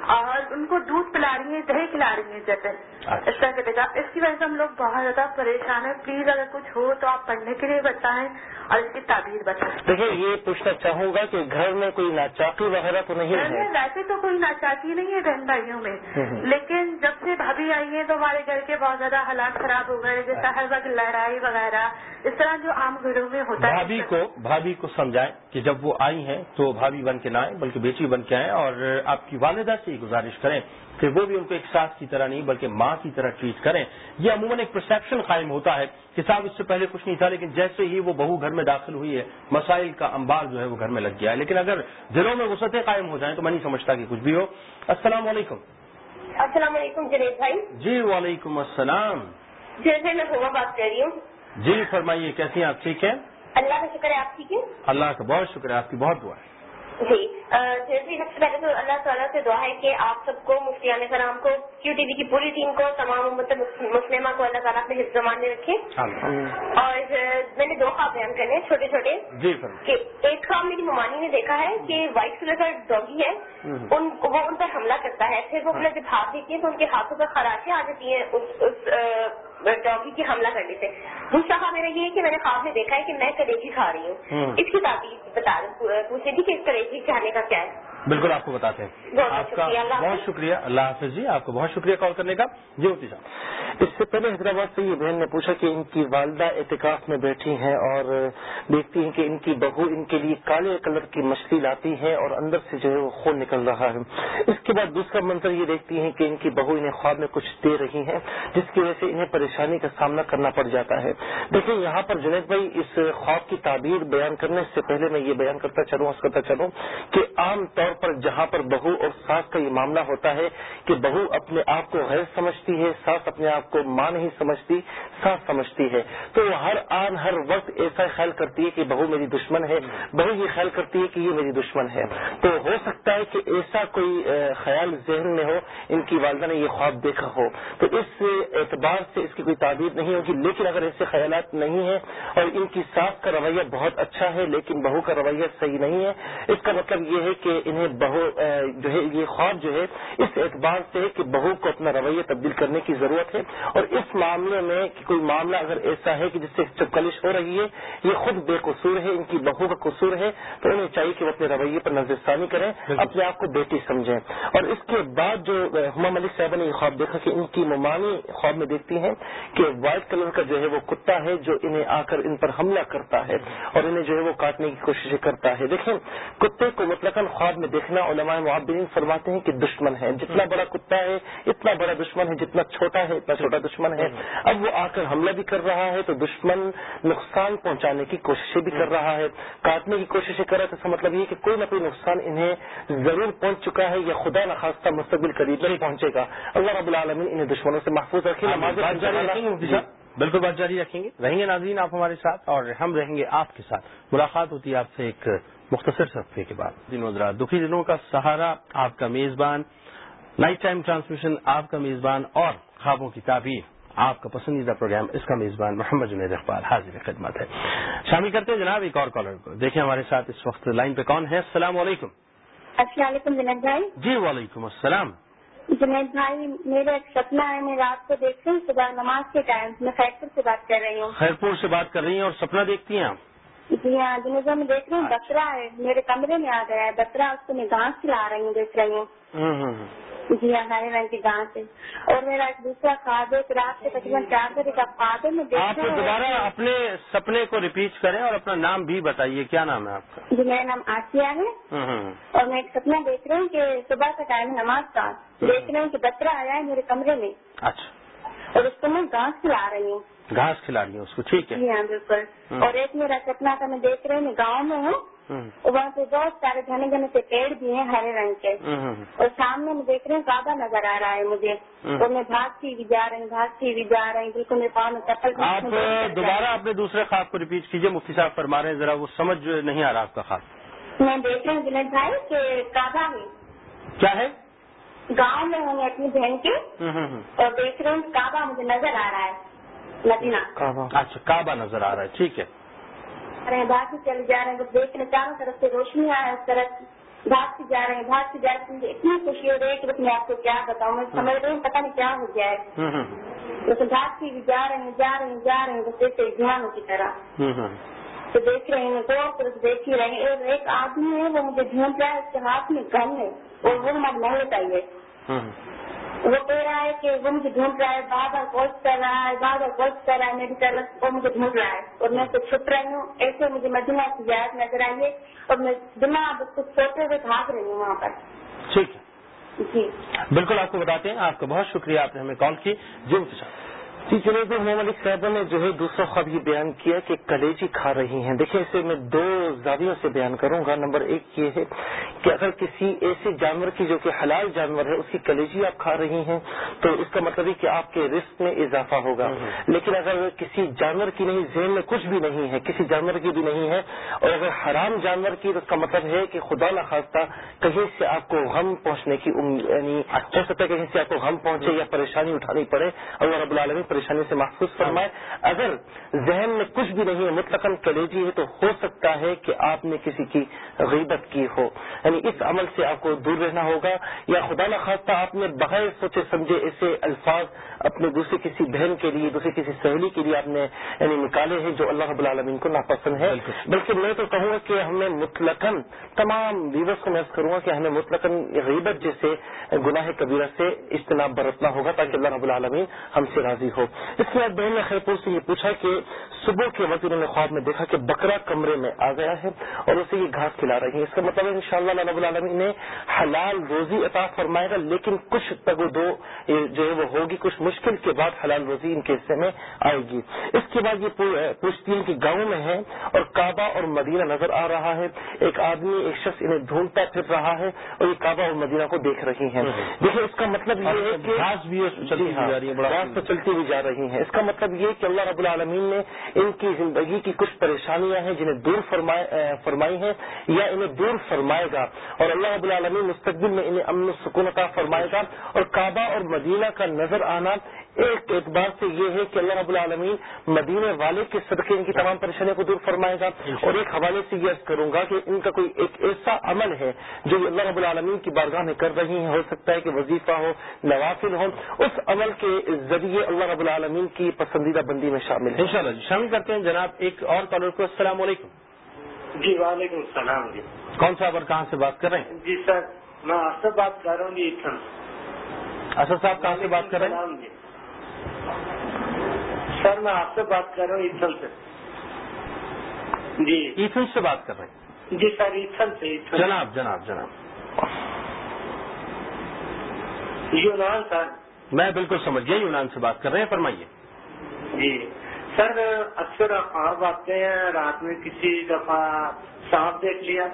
اور ان کو دودھ پلا رہی ہیں دہی کھلا رہی ہیں جیسے۔
اچھا۔
اس طرح کے اس کی وجہ سے ہم لوگ بہت زیادہ پریشان ہیں۔ پلیز اگر کچھ ہو تو آپ پڑھنے کے لیے بتائیں اور اس کی تعبیر بتائیں۔
دیکھیے یہ پوچھنا چاہوں گا کہ گھر میں کوئی ناچاقی وغیرہ تو نہیں ہے؟
ویسے تو کوئی ناچاتی نہیں ہے بہن بھائیوں میں۔ لیکن جب سے بھابھی آئی ہیں تو ہمارے گھر کے بہت زیادہ حالات خراب ہو گئے جیسے ہر وقت لڑائی وغیرہ۔ اس طرح جو عام گھروں میں ہوتا ہے۔
بھابھی کو بھابھی کو سمجھائیں کہ جب وہ آئی ہیں تو بھابھی بن کے نہ آئیں بلکہ بیٹی بن کے آئیں اور آپ کی والدہ سے یہ گزارش کریں کہ وہ بھی ان کو ایک ساس کی طرح نہیں بلکہ ماں کی طرح ٹریٹ کریں۔ یہ عموماً ایک پرسپشن قائم ہوتا ہے کہ صاحب اس سے پہلے کچھ نہیں تھا لیکن جیسے ہی وہ بہو گھر میں داخل ہوئی ہے مسائل کا انبار جو ہے وہ گھر میں لگ گیا ہے۔ لیکن اگر دلوں میں وسعتیں قائم ہو جائیں تو میں نہیں سمجھتا کہ کچھ بھی ہو۔ السلام علیکم۔
السلام علیکم جنید بھائی۔
جی وعلیکم السلام۔
جیسے میں ہوا بات کر رہی ہوں۔
جی فرمائیے کیسی ہیں آپ؟ ٹھیک ہیں؟
اللہ کا شکر ہے آپ ٹھیک ہے
اللہ کا بہت شکریہ آپ کی بہت دعا ہے۔
جی جیسے سب سے پہلے تو اللہ تعالیٰ سے دعا ہے کہ آپ سب کو مفتیان کرام کو کیو ٹی وی کی پوری ٹیم کو تمام امت مسلمہ کو اللہ تعالیٰ اپنے حفظ مان میں رکھے۔ اور میں نے دو خواب بیان کرنے ہیں چھوٹے چھوٹے۔
جی
کہ ایک خواب میری ممانی نے دیکھا ہے کہ وائٹ کلر کا ڈاگی ہے ان وہ ان پر حملہ کرتا ہے۔ پھر وہ اپنا جب ہاتھ دیتی ہے تو ان کے ہاتھوں پر خراشیں آ جاتی ہیں اس ڈاگی کی حملہ کرنے سے دوسرا خواب میرا یہ ہے کہ میں نے خواب میں دیکھا ہے کہ میں کلیجی کھا رہی ہوں۔ اس کی تعبیر بتا پوچھے تھی کہ کلیجی کھانے کا کیا ہے؟
بالکل آپ کو بتاتے ہیں۔ آپ کا بہت۔ شکریہ اللہ حافظ جی آپ کو بہت شکریہ کال کرنے کا۔ جی ہوتی صاحب۔
اس سے پہلے حیدرآباد سے یہ بہن نے پوچھا کہ ان کی والدہ اعتکاف میں بیٹھی ہیں اور دیکھتی ہیں کہ ان کی بہو ان کے لیے کالے کلر کی مچھلی لاتی ہے اور اندر سے جو ہے وہ خون نکل رہا ہے۔ اس کے بعد دوسرا منظر یہ دیکھتی ہیں کہ ان کی بہو انہیں خواب میں کچھ دے رہی ہیں جس کی وجہ سے انہیں پریشانی کا سامنا کرنا پڑ جاتا ہے۔ دیکھیں یہاں پر جنید بھائی اس خواب کی تعبیر بیان کرنے سے پہلے میں یہ بیان کرتا چلوں اس کرتا چلوں کہ عام طور پر جہاں پر بہو اور ساس کا یہ معاملہ ہوتا ہے کہ بہو اپنے آپ کو غیر سمجھتی ہے، ساس اپنے آپ کو ماں نہیں سمجھتی، ساس سمجھتی ہے۔ تو وہ ہر آن، ہر وقت ایسا خیال کرتی ہے کہ بہو میری دشمن ہے، بہو یہ خیال کرتی ہے کہ یہ میری دشمن ہے۔ تو ہو سکتا ہے کہ ایسا کوئی خیال ذہن میں ہو، ان کی والدہ نے یہ خواب دیکھا ہو۔ تو اس اعتبار سے اس کی کوئی تعبیر نہیں ہوگی، لیکن اگر ایسے خیالات نہیں ہیں اور ان کی ساس کا رویہ بہت اچھا ہے، لیکن بہو کا رویہ صحیح نہیں ہے، اس کا مطلب یہ ہے کہ انہیں بہو جو ہے یہ خواب جو ہے اس اعتبار سے ہے کہ بہو کو اپنا رویہ تبدیل کرنے کی ضرورت ہے اور اس معاملے میں کہ کوئی معاملہ اگر ایسا ہے کہ جس سے چپکلش ہو رہی ہے یہ خود بے قصور ہے ان کی بہو کا قصور ہے تو انہیں چاہیے کہ وہ اپنے رویے پر نظر ثانی کریں اپنے آپ کو بیٹی سمجھیں۔ اور اس کے بعد جو ہما ملک صاحبہ نے یہ خواب دیکھا کہ ان کی ممانی خواب میں دیکھتی ہیں کہ وائٹ کلر کا جو ہے وہ کتا ہے جو انہیں آ کر ان پر حملہ کرتا ہے اور انہیں جو ہے وہ کاٹنے کی کوشش کرتا ہے۔ دیکھیں کتے کو مطلق خواب میں دیکھنا علماء معبرین فرماتے ہیں کہ دشمن ہے۔ جتنا بڑا کتا ہے اتنا بڑا دشمن ہے۔ جتنا چھوٹا ہے اتنا چھوٹا دشمن ہے۔ اب وہ آ کر حملہ بھی کر رہا ہے تو دشمن نقصان پہنچانے کی کوششیں بھی کر رہا ہے۔ کاٹنے کی کوششیں کر رہا ہے تو اس کا مطلب یہ کہ کوئی نہ کوئی نقصان انہیں ضرور پہنچ چکا ہے یا خدا نخواستہ مستقبل قریب نہیں پہنچے گا۔ اللہ رب العالمین انہیں دشمنوں سے محفوظ رکھے نماز
بالکل بات جاری رکھیں گے۔ رہیں گے ناظرین آپ ہمارے ساتھ اور ہم رہیں گے آپ کے ساتھ۔ ملاقات ہوتی ہے آپ سے ایک مختصر صفحے کے بعد۔ دن وزرا دکھی دنوں کا سہارا آپ کا میزبان نائٹ ٹائم ٹرانسمیشن آپ کا میزبان اور خوابوں کی تعبیر۔ آپ کا پسندیدہ پروگرام اس کا میزبان محمد جنید اقبال حاضر خدمت ہے۔ شامل کرتے ہیں جناب ایک اور کالر کو۔ دیکھیں ہمارے ساتھ اس وقت لائن پہ کون ہے۔ السلام علیکم۔
السلام علیکم جنید بھائی۔
جی وعلیکم السلام۔
جنید بھائی میرا ایک سپنا ہے میں رات کو دیکھ رہی ہوں صبح نماز کے ٹائم میں خیرپور سے بات کر رہی ہوں۔
خیرپور سے بات کر رہی ہیں اور سپنا دیکھتی ہیں آپ؟
جی ہاں جنید بھائی میں دیکھ رہی ہوں بکرا ہے میرے کمرے میں آ گیا ہے۔ بکرا اس کو میں گھاس کھلا رہی ہوں دیکھ رہی ہوں۔
ہوں ہوں۔
جی ہاں ہرے رنگ کی گھاس ہے۔ اور میرا ایک دوسرا خواب ہے رات کے تقریباً چار بجے کا خواب ہے میں دیکھ
آپ
رہی ہوں۔
دوبارہ اپنے سپنے کو ریپیٹ کریں اور اپنا نام بھی بتائیے کیا نام ہے آپ کا؟
جی میرا نام آسیہ ہے۔ اور میں ایک سپنا دیکھ رہی ہوں کہ صبح کا ٹائم نماز کا۔ دیکھ رہی ہوں کہ بکرا آیا ہے میرے کمرے میں۔
اچھا۔
اور اس کو میں گھاس کھلا رہی ہوں۔
گھاس کھلا رہی ہوں اس کو ٹھیک ہے؟
جی ہاں بالکل۔ اور ایک میرا سپنا تھا میں دیکھ رہی ہوں میں گاؤں میں ہوں۔ وہاں پہ بہت سارے گھنے گھنے سے پیڑ بھی ہیں ہرے رنگ کے۔ اور سامنے میں دیکھ رہی ہوں کعبہ نظر آ رہا ہے مجھے۔ اور میں بھاگتی ہوئی جا رہی ہوں بھاگتی ہوئی جا رہی ہوں۔ بالکل میرے پاؤں میں چپل بھی
آپ
ہے۔
دوبارہ اپنے دوسرے خواب کو ریپیٹ کیجیے مفتی صاحب فرما رہے ہیں ذرا وہ سمجھ نہیں آ رہا آپ کا خواب۔
میں دیکھ رہی ہوں جنید بھائی کہ کعبہ ہے۔
کیا ہے؟
گاؤں میں ہوں میں اپنی بہن کے۔ اور دیکھ رہی ہوں کعبہ مجھے نظر آ رہا ہے۔ مدینہ۔
اچھا کعبہ نظر آ رہا ہے ٹھیک ہے۔
رہے ہیں چلے جا رہے ہیں دیکھ رہے چاروں طرف سے روشنی آ ہے اس طرف بھاگتے جا رہے ہیں بھاگتے جا رہے ہیں مجھے اتنی خوشی ہو رہی ہے کہ بس میں آپ کو کیا بتاؤں میں سمجھ رہی ہوں پتہ نہیں کیا ہو گیا ہے۔ بس بھاگتی ہوئی جا رہے ہیں جا رہے ہیں جا رہے ہیں بس ایسے دھیانوں کی طرح۔ تو دیکھ رہے ہیں دو طرف دیکھ ہی رہے ہیں اور ایک آدمی ہے وہ مجھے ڈھونڈ رہا ہے اس کے ہاتھ میں گن ہے اور وہ ہمارے محلے کا ہی ہے۔ وہ کہہ رہا ہے کہ وہ مجھے ڈھونڈ رہا ہے بار بار کال کر رہا ہے بار بار کال کر رہا ہے میری طرف وہ مجھے ڈھونڈ رہا ہے۔ اور میں تو چھپ رہی ہوں ایسے مجھے مدینہ کی یاد نظر آئی ہے۔ اور میں بنا کچھ سوچے ہوئے بھاگ رہی ہوں وہاں پر۔
ٹھیک ہے۔
جی۔
بالکل آپ کو بتاتے ہیں آپ کا بہت شکریہ آپ نے ہمیں کال کی۔ جی مفتی صاحب۔
جی جنید محمد ملک صاحبہ نے جو ہے دوسرا خواب یہ بیان کیا کہ کلیجی کھا رہی ہیں۔ دیکھیں اسے میں دو زاویوں سے بیان کروں گا۔ نمبر ایک یہ ہے کہ اگر کسی ایسے جانور کی جو کہ حلال جانور ہے اس کی کلیجی آپ کھا رہی ہیں تو اس کا مطلب ہے کہ آپ کے رسک میں اضافہ ہوگا۔ لیکن اگر کسی جانور کی نہیں ذہن میں کچھ بھی نہیں ہے کسی جانور کی بھی نہیں ہے اور اگر حرام جانور کی تو اس کا مطلب ہے کہ خدا نخواستہ کہیں سے آپ کو غم پہنچنے کی یعنی ہو سکتا ہے کہیں سے آپ کو غم پہنچے یا پریشانی اٹھانی پڑے۔ اللہ رب العالمین پریشانی سے محفوظ فرمائے۔ اگر ذہن میں کچھ بھی نہیں ہے مطلق کلیجی ہے تو ہو سکتا ہے کہ آپ نے کسی کی غیبت کی ہو۔ یعنی اس عمل سے آپ کو دور رہنا ہوگا۔ یا خدا نخواستہ آپ نے بغیر سوچے سمجھے ایسے الفاظ اپنے دوسرے کسی بہن کے لیے دوسرے کسی سہیلی کے لیے آپ نے یعنی نکالے ہیں جو اللہ رب العالمین کو ناپسند ہے۔ بلکہ میں تو کہوں گا کہ ہمیں مطلقاً تمام ویورس کو محسوس کروں گا کہ ہمیں مطلقاً غیبت جیسے گناہ کبیرہ سے اجتناب برتنا ہوگا تاکہ اللہ رب العالمین ہم سے راضی ہو۔ اس کے بعد بہن نے خیرپور سے یہ پوچھا کہ صبح کے وقت انہوں نے خواب میں دیکھا کہ بکرا کمرے میں آ گیا ہے اور اسے یہ گھاس کھلا رہی ہے اس کا مطلب ہے ان شاء اللہ رب العالمین نے حلال روزی عطا فرمائے گا لیکن کچھ تگ و دو یہ جو ہے وہ ہوگی کچھ مشکل کے بعد حلال روزی ان کے حصے میں آئے گی۔ اس کے بعد یہ پوچھتی ہے کہ گاؤں میں ہے اور کعبہ اور مدینہ نظر آ رہا ہے۔ ایک آدمی ایک شخص انہیں ڈھونڈتا پھر رہا ہے اور یہ کعبہ اور مدینہ کو دیکھ رہی ہیں۔ دیکھیں اس کا مطلب یہ ہے کہ
اس چلتی
جی ہاں،
ہوئی جا رہی ہے بڑا
گھاس تو چلتی ہوئی جا رہی ہیں۔ اس کا مطلب یہ کہ اللہ رب العالمین نے ان کی زندگی کی کچھ پریشانیاں ہیں جنہیں دور فرمائے- فرمائی ہیں یا انہیں دور فرمائے گا اور اللہ رب العالمین مستقبل میں انہیں امن و سکون فرمائے گا اور کعبہ اور مدینہ کا نظر آنا ایک اعتبار سے یہ ہے کہ اللہ رب العالمین مدینے والے کے صدقے ان کی تمام پریشانیوں کو دور فرمائے گا اور ایک حوالے سے یہ عرض کروں گا کہ ان کا کوئی ایک ایسا عمل ہے جو اللہ رب العالمین کی بارگاہ میں کر رہی ہیں ہو سکتا ہے کہ وظیفہ ہو نوافل ہو اس عمل کے ذریعے اللہ رب العالمین کی پسندیدہ بندی میں شامل ہے
انشاءاللہ جی شامل کرتے ہیں جناب ایک اور کالر کو السلام علیکم۔
جی وعلیکم السلام جی۔
کون صاحب اور کہاں سے بات کر رہے ہیں؟
جی سر میں آپ سے بات کر رہا ہوں جی
اسد صاحب کہاں سے بات کر رہے ہیں؟
جی۔ سر میں آپ سے بات کر رہا ہوں ایتھل سے۔ جی۔
ایتھن سے بات کر رہے ہیں۔
جی سر ایتھل سے ایتھل
جناب جناب جناب۔
یونان سر۔
میں بالکل سمجھ گیا یونان سے بات کر رہے ہیں فرمائیے۔
جی۔ سر اکثر خواب آتے ہیں رات میں کسی دفعہ سانپ دیکھ لیا۔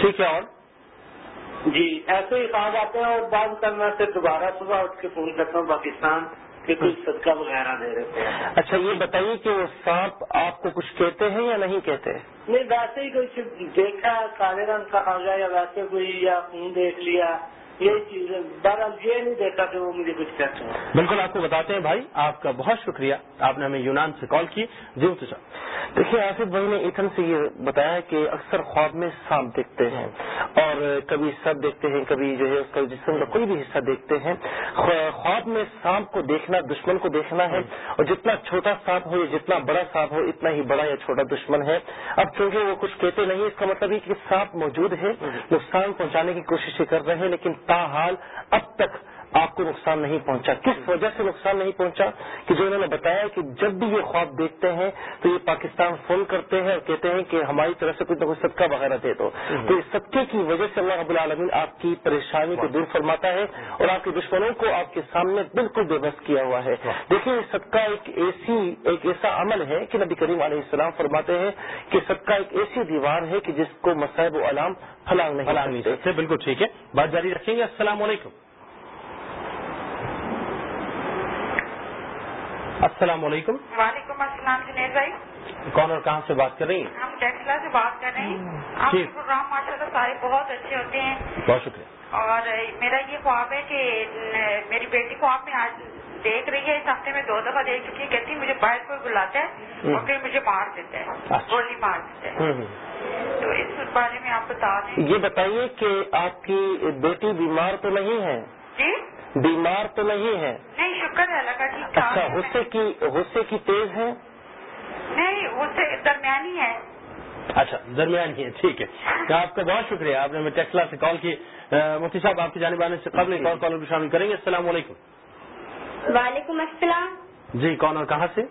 ٹھیک ہے اور؟
جی ایسے ہی خواب آتے ہیں اور بعض کرنا سے دوبارہ صبح اٹھ کے فون کرتا ہوں پاکستان کہ کچھ صدقہ وغیرہ دے رہے
اچھا یہ بتائیے کہ وہ سانپ آپ کو کچھ کہتے ہیں یا نہیں کہتے؟
نہیں ویسے ہی کچھ دیکھا کالے رنگ کا آ گیا یا ویسے کوئی یا خون دیکھ لیا یہی چیز ہے۔ بہرحال یہ نہیں دیکھا کہ وہ مجھے کچھ کہتے ہیں۔
بالکل آپ کو بتاتے ہیں بھائی آپ کا بہت شکریہ۔ آپ نے ہمیں یونان سے کال کی۔ جی مفتی
دیکھیے آصف بھائی نے ایتھن سے یہ بتایا کہ اکثر خواب میں سانپ دیکھتے ہیں اور کبھی سب دیکھتے ہیں کبھی جو ہے اس کا جسم کا کوئی بھی حصہ دیکھتے ہیں۔ خواب میں سانپ کو دیکھنا دشمن کو دیکھنا ہے اور جتنا چھوٹا سانپ ہو یا جتنا بڑا سانپ ہو اتنا ہی بڑا یا چھوٹا دشمن ہے۔ اب چونکہ وہ کچھ کہتے نہیں اس کا مطلب یہ کہ سانپ موجود ہے۔ نقصان پہنچانے کی کوششیں کر رہے ہیں لیکن تاحال اب تک آپ کو نقصان نہیں پہنچا۔ کس وجہ سے نقصان نہیں پہنچا؟ کہ جو انہوں نے بتایا کہ جب بھی یہ خواب دیکھتے ہیں تو یہ پاکستان فون کرتے ہیں اور کہتے ہیں کہ ہماری طرف سے کچھ نہ کچھ صدقہ وغیرہ دے دو۔ تو اس صدقے کی وجہ سے اللہ رب العالمین آپ کی پریشانی کو دور فرماتا ہے اور آپ کے دشمنوں کو آپ کے سامنے بالکل بے بس کیا ہوا ہے۔ دیکھیے صدقہ ایک ایسی ایک ایسا عمل ہے کہ نبی کریم علیہ السلام فرماتے ہیں کہ صدقہ ایک ایسی دیوار ہے کہ جس کو مسائب و علام پھلانگ نہیں
سکتے۔ بالکل ٹھیک ہے۔ بات جاری رکھیں گے۔ السلام علیکم۔ السلام علیکم۔
وعلیکم السلام جنید بھائی۔
کون اور کہاں سے بات کر رہی ہیں؟
ہم ڈیکلا سے بات کر رہے ہیں۔ آپ کے پروگرام ماشاء اللہ سارے بہت اچھے ہوتے ہیں۔
بہت شکریہ۔
اور میرا یہ خواب ہے کہ میری بیٹی کو آپ میں آج دیکھ رہی ہے اس ہفتے میں دو دفعہ دیکھ چکی ہے کہتی مجھے باہر کوئی بلاتا ہے اور پھر مجھے مار دیتا ہے
اچھا۔
گولی مار دیتا ہے۔ تو اس بارے میں آپ بتا دیں۔
یہ بتائیے کہ آپ کی بیٹی بیمار تو نہیں ہے؟
جی؟
بیمار تو نہیں ہے۔
نہیں شکر ہے اللہ کا
اچھا غصے کی غصے کی تیز ہے؟
نہیں غصے درمیانی ہے۔
اچھا درمیانی ہے ٹھیک ہے۔ آپ کا بہت شکریہ آپ نے ہمیں ٹیکسلا سے کال کی۔ مفتی صاحب آپ کی جانب آنے سے قبل ایک اور کالر کو شامل کریں گے۔ السلام علیکم۔
وعلیکم السلام۔
جی کون اور کہاں سے؟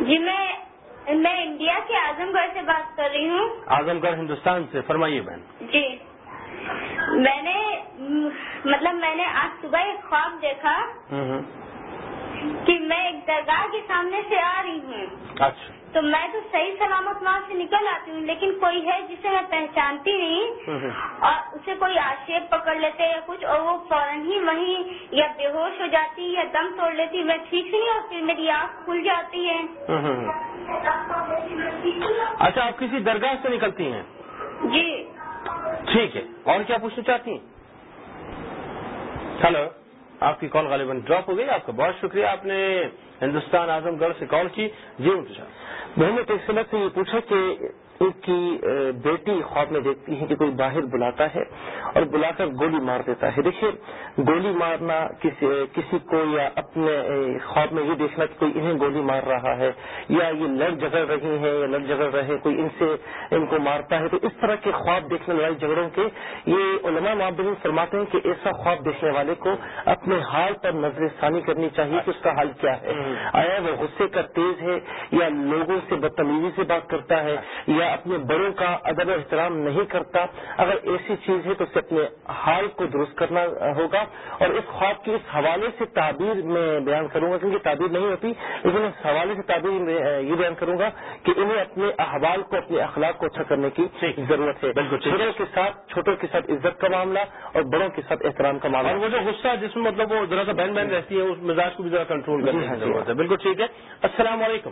جی میں میں انڈیا کے اعظم گڑھ سے بات کر رہی ہوں۔
اعظم گڑھ ہندوستان سے فرمائیے بہن۔
جی۔ میں نے مطلب میں نے آج صبح ایک خواب دیکھا کہ میں ایک درگاہ کے سامنے سے آ رہی ہوں۔
اچھا۔
تو میں تو صحیح سلامت وہاں سے نکل آتی ہوں لیکن کوئی ہے جسے میں پہچانتی نہیں اور اسے کوئی آشیپ پکڑ لیتے یا کچھ اور وہ فوراً ہی وہیں یا بے ہوش ہو جاتی یا دم توڑ لیتی میں ٹھیک نہیں ہوتی میری آنکھ کھل جاتی ہے۔
اچھا آپ کسی درگاہ سے نکلتی ہیں؟
جی۔
ٹھیک ہے۔ اور کیا پوچھنا چاہتی ہیں؟ ہلو، آپ کی کال غالباً ڈراپ ہو گئی، آپ کا بہت شکریہ۔ آپ نے ہندوستان اعظم گڑھ سے کال کی۔ جی
محمد ایک سمجھ سے یہ پوچھا کہ ان کی بیٹی خواب میں دیکھتی ہے کہ کوئی باہر بلاتا ہے اور بلا کر گولی مار دیتا ہے۔ دیکھیے گولی مارنا کسی کسی کو یا اپنے خواب میں یہ دیکھنا کہ کوئی انہیں گولی مار رہا ہے یا یہ لڑ جگڑ رہی ہیں یا لڑ جگڑ رہے کوئی ان سے ان کو مارتا ہے۔ تو اس طرح کے خواب دیکھنے لڑائی جھگڑوں کے یہ علماء معبرین فرماتے ہیں کہ ایسا خواب دیکھنے والے کو اپنے حال پر نظر ثانی کرنی چاہیے کہ اس کا حال کیا ہے۔ آیا وہ غصے کا تیز ہے یا لوگوں سے بدتمیزی سے بات کرتا ہے یا اپنے بڑوں کا ادب احترام نہیں کرتا اگر ایسی چیز ہے تو اسے اپنے حال کو درست کرنا ہوگا۔ اور اس خواب کی اس حوالے سے تعبیر میں بیان کروں گا کیونکہ تعبیر نہیں ہوتی لیکن اس حوالے سے تعبیر میں یہ بیان کروں گا کہ انہیں اپنے احوال کو اپنے اخلاق کو اچھا کرنے کی ضرورت ہے۔ چھوٹوں کے ساتھ چھوٹوں کے ساتھ عزت کا معاملہ اور بڑوں کے ساتھ احترام کا معاملہ۔
اور وہ جو غصہ جس میں مطلب وہ ذرا سا بہن بہن رہتی ہے اس مزاج کو بھی ذرا کنٹرول کرنے کی ضرورت ہے۔ بالکل ٹھیک ہے۔ السلام علیکم۔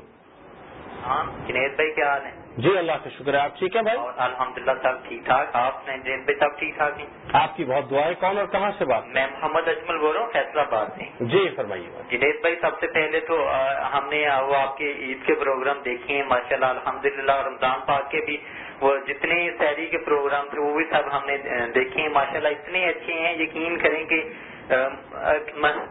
ہاں جنید بھائی کیا حال ہے؟
جی اللہ کا شکر ہے آپ ٹھیک ہے بھائی؟
الحمد للہ سب ٹھیک ٹھاک۔ آپ نے جنید بھائی سب ٹھیک ٹھاک ہیں؟
آپ کی بہت دعائیں کون اور کہاں سے بات؟
میں محمد اجمل بول رہا ہوں فیصلہ آباد سے۔
جی فرمائیے
جنید بھائی سب سے پہلے تو ہم نے وہ آپ کے عید کے پروگرام دیکھے ہیں ماشاء اللہ الحمد للہ رمضان پاک کے بھی۔ وہ جتنے سیری کے پروگرام تھے وہ بھی سب ہم نے دیکھے ہیں۔ ماشاء اللہ اتنے اچھے ہیں یقین کریں کہ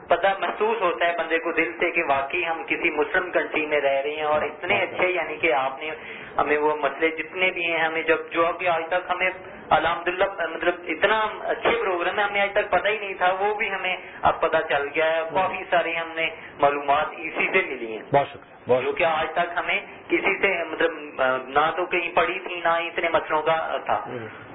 پتہ محسوس ہوتا ہے بندے کو دل سے کہ واقعی ہم کسی مسلم کنٹری میں رہ رہے ہیں اور اتنے اچھے یعنی کہ آپ نے ہمیں وہ مسئلے جتنے بھی ہیں ہمیں جب جو ابھی آج تک ہمیں الحمد مطلب اتنا اچھے پروگرام ہے ہمیں آج تک پتہ ہی نہیں تھا وہ بھی ہمیں اب پتہ چل گیا ہے کافی ساری ہم نے معلومات اسی سے ملی ہیں۔
بہت شکریہ
جو کہ آج تک ہمیں کسی سے مطلب نہ تو کہیں پڑھی تھی نہ اتنے مسئلوں کا تھا۔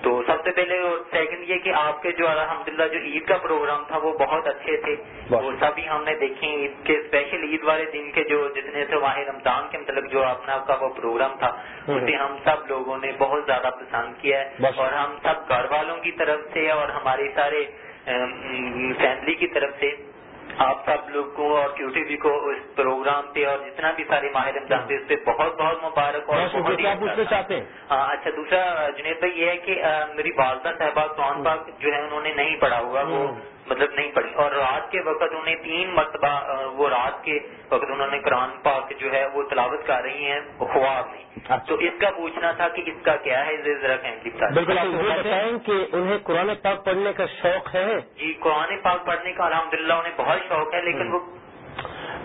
تو سب سے پہلے سیکنڈ یہ کہ آپ کے جو الحمد للہ جو عید کا پروگرام تھا وہ بہت اچھے تھے وہ سبھی ہم نے دیکھے عید کے اسپیشل عید والے دن کے جو جتنے سے واحد رمضان کے مطلب جو اپنا کا وہ پروگرام تھا اسے ہم سب لوگوں نے بہت زیادہ پسند کیا ہے اور ہم سب گھر والوں کی طرف سے اور ہمارے سارے فیملی کی طرف سے آپ سب لوگ کو اور کیو ٹی وی کو اس پروگرام پہ اور جتنا بھی سارے ماہر رمضان تھے اس پہ بہت بہت مبارک اور
بہت
ہی
پوچھنا
اچھا
چاہتے ہیں۔
ہاں اچھا دوسرا جنید بھائی یہ ہے کہ میری والدہ صاحبہ قرآن پاک جو ہے انہوں نے نہیں پڑھا ہوگا وہ مطلب نہیں پڑھی۔ اور رات کے وقت انہیں تین مرتبہ وہ رات کے وقت انہوں نے قرآن پاک جو ہے وہ تلاوت کر رہی ہیں خواب میں۔
اچھا۔
تو اس کا پوچھنا تھا کہ اس کا کیا ہے؟ ذرا۔
بالکل بتائیں
کہ انہیں قرآن پاک پڑھنے کا شوق ہے؟
جی قرآن پاک پڑھنے کا الحمدللہ انہیں بہت شوق ہے لیکن وہ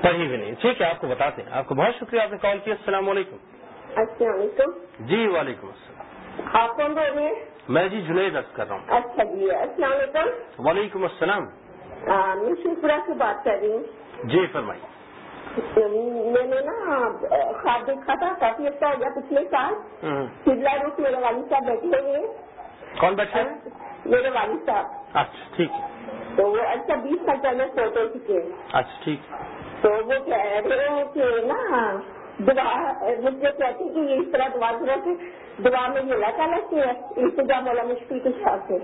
پڑھی بھی نہیں۔ ٹھیک ہے آپ کو بتاتے ہیں۔ آپ کو بہت شکریہ آپ نے کال کیا۔ السلام علیکم۔
السلام علیکم۔
جی وعلیکم السلام۔
آپ کون بول رہے ہیں؟
میں جی جنید عرض کر رہا ہوں۔
اچھا جی السلام علیکم۔
وعلیکم السلام۔
شکرا سے بات کر رہی ہوں۔
جی فرمائیے۔
میں نے نا خواب دیکھا تھا کافی اچھا ہو گیا پچھلے سال۔
ہوں۔
شبلا روپ میرے والد صاحب بیٹھے ہوئے
کون بیٹھے
میرے والد صاحب۔
اچھا ٹھیک
تو وہ اچھا بیس سال پہلے فوٹو کھینچے۔
اچھا ٹھیک۔
تو وہ کہہ رہے ہیں کہ نا دعا مجھے کہتے ہیں کہ اس طرح دعا دعا میں یہ اللہ تعالیٰ سے ہے انتظام والا مشکل کے ساتھ ہے۔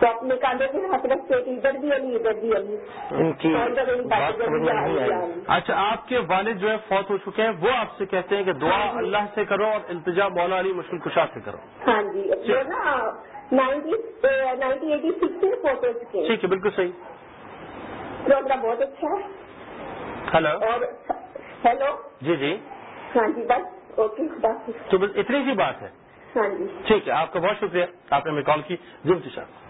تو اپنے کاندھے پہ ہاتھ رکھتے ادھر بھی علی ادھر بھی علی۔
کی
اچھا آپ کے والد جو ہے فوت ہو چکے ہیں وہ آپ سے کہتے ہیں کہ دعا اللہ سے کرو اور التجا مولا علی مشکل کشا سے کرو۔
ہاں جی وہ نا نائنٹین ایٹی سکس میں فوٹو
ٹھیک ہے بالکل صحیح۔
پروگرام بہت اچھا ہے۔
ہلو۔
اور ہیلو
جی جی۔
ہاں جی بس۔ اوکے
تو بس اتنی سی بات ہے۔
ہاں جی۔
ٹھیک ہے آپ کا بہت شکریہ آپ نے ہمیں کال کی۔ جی صاحب۔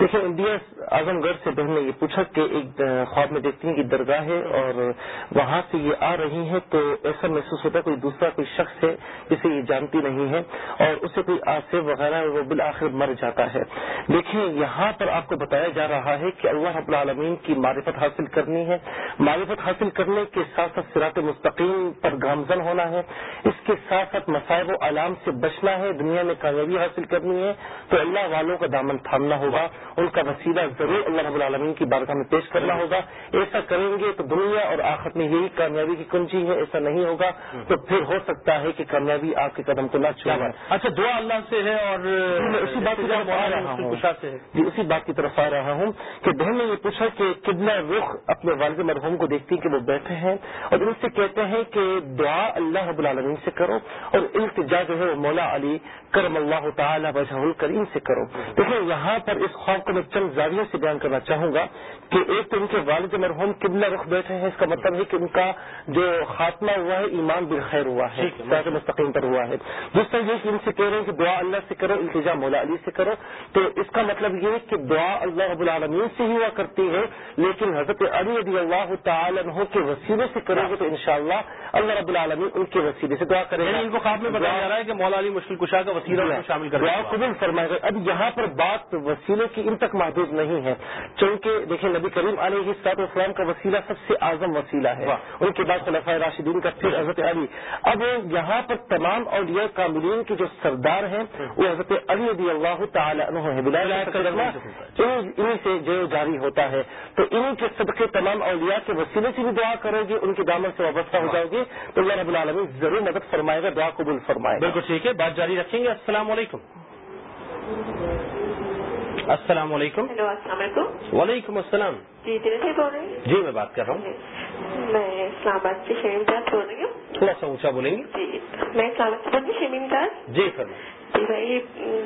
دیکھیں، انڈیا اعظم گڑھ سے بہن نے یہ پوچھا کہ ایک خواب میں دیکھتی ہیں کہ درگاہ ہے اور وہاں سے یہ آ رہی ہیں تو ایسا محسوس ہوتا ہے کوئی دوسرا کوئی شخص ہے جسے یہ جانتی نہیں ہے اور اسے کوئی آصف وغیرہ وہ بالآخر مر جاتا ہے۔ دیکھیں، یہاں پر آپ کو بتایا جا رہا ہے کہ اللہ رب العالمین کی معرفت حاصل کرنی ہے۔ معرفت حاصل کرنے کے ساتھ ساتھ سرات مستقیم پر گامزن ہونا ہے۔ اس کے ساتھ ساتھ مسائب و علام سے بچنا ہے۔ دنیا میں کامیابی حاصل کرنی ہے۔ تو اللہ والوں کا دامن تھامنا ہوگا۔ ان کا وسیلہ ضرور اللہ رب العالمین کی بارگاہ میں پیش کرنا ہوگا۔ ایسا کریں گے تو دنیا اور آخر میں یہی کامیابی کی کنجی ہے ایسا نہیں ہوگا۔ تو پھر ہو سکتا ہے کہ کامیابی آپ کے قدم کو نہ چھوڑے
اچھا دعا اللہ سے ہے اور
اسی بات کی طرف آ رہا ہوں۔
کشا سے ہے
جی اسی بات کی طرف آ رہا ہوں کہ بہن نے یہ پوچھا کہ قبلہ رخ اپنے والد مرحوم کو دیکھتی کہ وہ بیٹھے ہیں اور ان سے کہتے ہیں کہ دعا اللہ رب العالمین سے کرو اور التجا جو ہے وہ مولا علی کرم اللہ تعالی وجہ الکریم سے کرو۔ دیکھیں یہاں پر اس خواب کو میں چند زاویوں سے بیان کرنا چاہوں گا کہ ایک تو ان کے والد مرحوم قبلہ رخ بیٹھے ہیں۔ اس کا مطلب ہے کہ ان کا جو خاتمہ ہوا ہے ایمان بالخیر ہوا ہے مستقیم پر ہوا ہے۔ جس طرح یہ کہ ان سے کہہ رہے ہیں کہ دعا اللہ سے کرو التجا مولا علی سے کرو۔ تو اس کا مطلب یہ ہے کہ دعا اللہ رب العالمین سے ہی ہوا کرتی ہے لیکن حضرت علی رضی اللہ تعالی عنہ کے وسیلے سے کرو گے تو انشاءاللہ اللہ رب العالمین ان کے وسیلے سے دعا کرے گا۔
یعنی ان کو خواب میں بتایا جا رہا ہے کہ مولا علی مشکل کشا کا وسیلہ شامل کر
دعا قبول فرمائے گا۔ اب یہاں پر بات وسیلے کی ان تک محدود نہیں ہے۔ چونکہ دیکھیں نبی کریم علیہ السلاط اسلام کا وسیلہ سب سے اعظم وسیلہ ہے۔ ان کے بعد خلفۂ راشدین کا پھر حضرت علی۔ اب یہاں پر تمام اولیاء کاملین کے جو سردار ہیں وہ حضرت علی رضی اللہ تعالی عنہ ہے انہیں سے جو جاری ہوتا ہے۔ تو انہیں کے صدقے تمام اولیاء کے وسیلے سے بھی دعا کرو گے۔ ان کے دامن سے وابستہ ہو جاؤ گے۔ تو اللہ رب العالمین ضرور مدد فرمائے گا دعا قبول فرمائے گا۔
بالکل ٹھیک ہے۔ بات جاری رکھیں گے۔ السلام علیکم۔ السلام علیکم.
ہیلو السلام علیکم.
وعلیکم السلام.
جی دل سے بول رہے ہیں؟
جی میں بات کر رہا ہوں.
میں اسلام آباد سے شمیم داس بول رہی ہوں۔
تھوڑا سا اونچا بولیں گے؟
جی میں اسلام آباد سے بول رہی ہوں۔ شمیم داس
جی فرمائیں۔
جی بھائی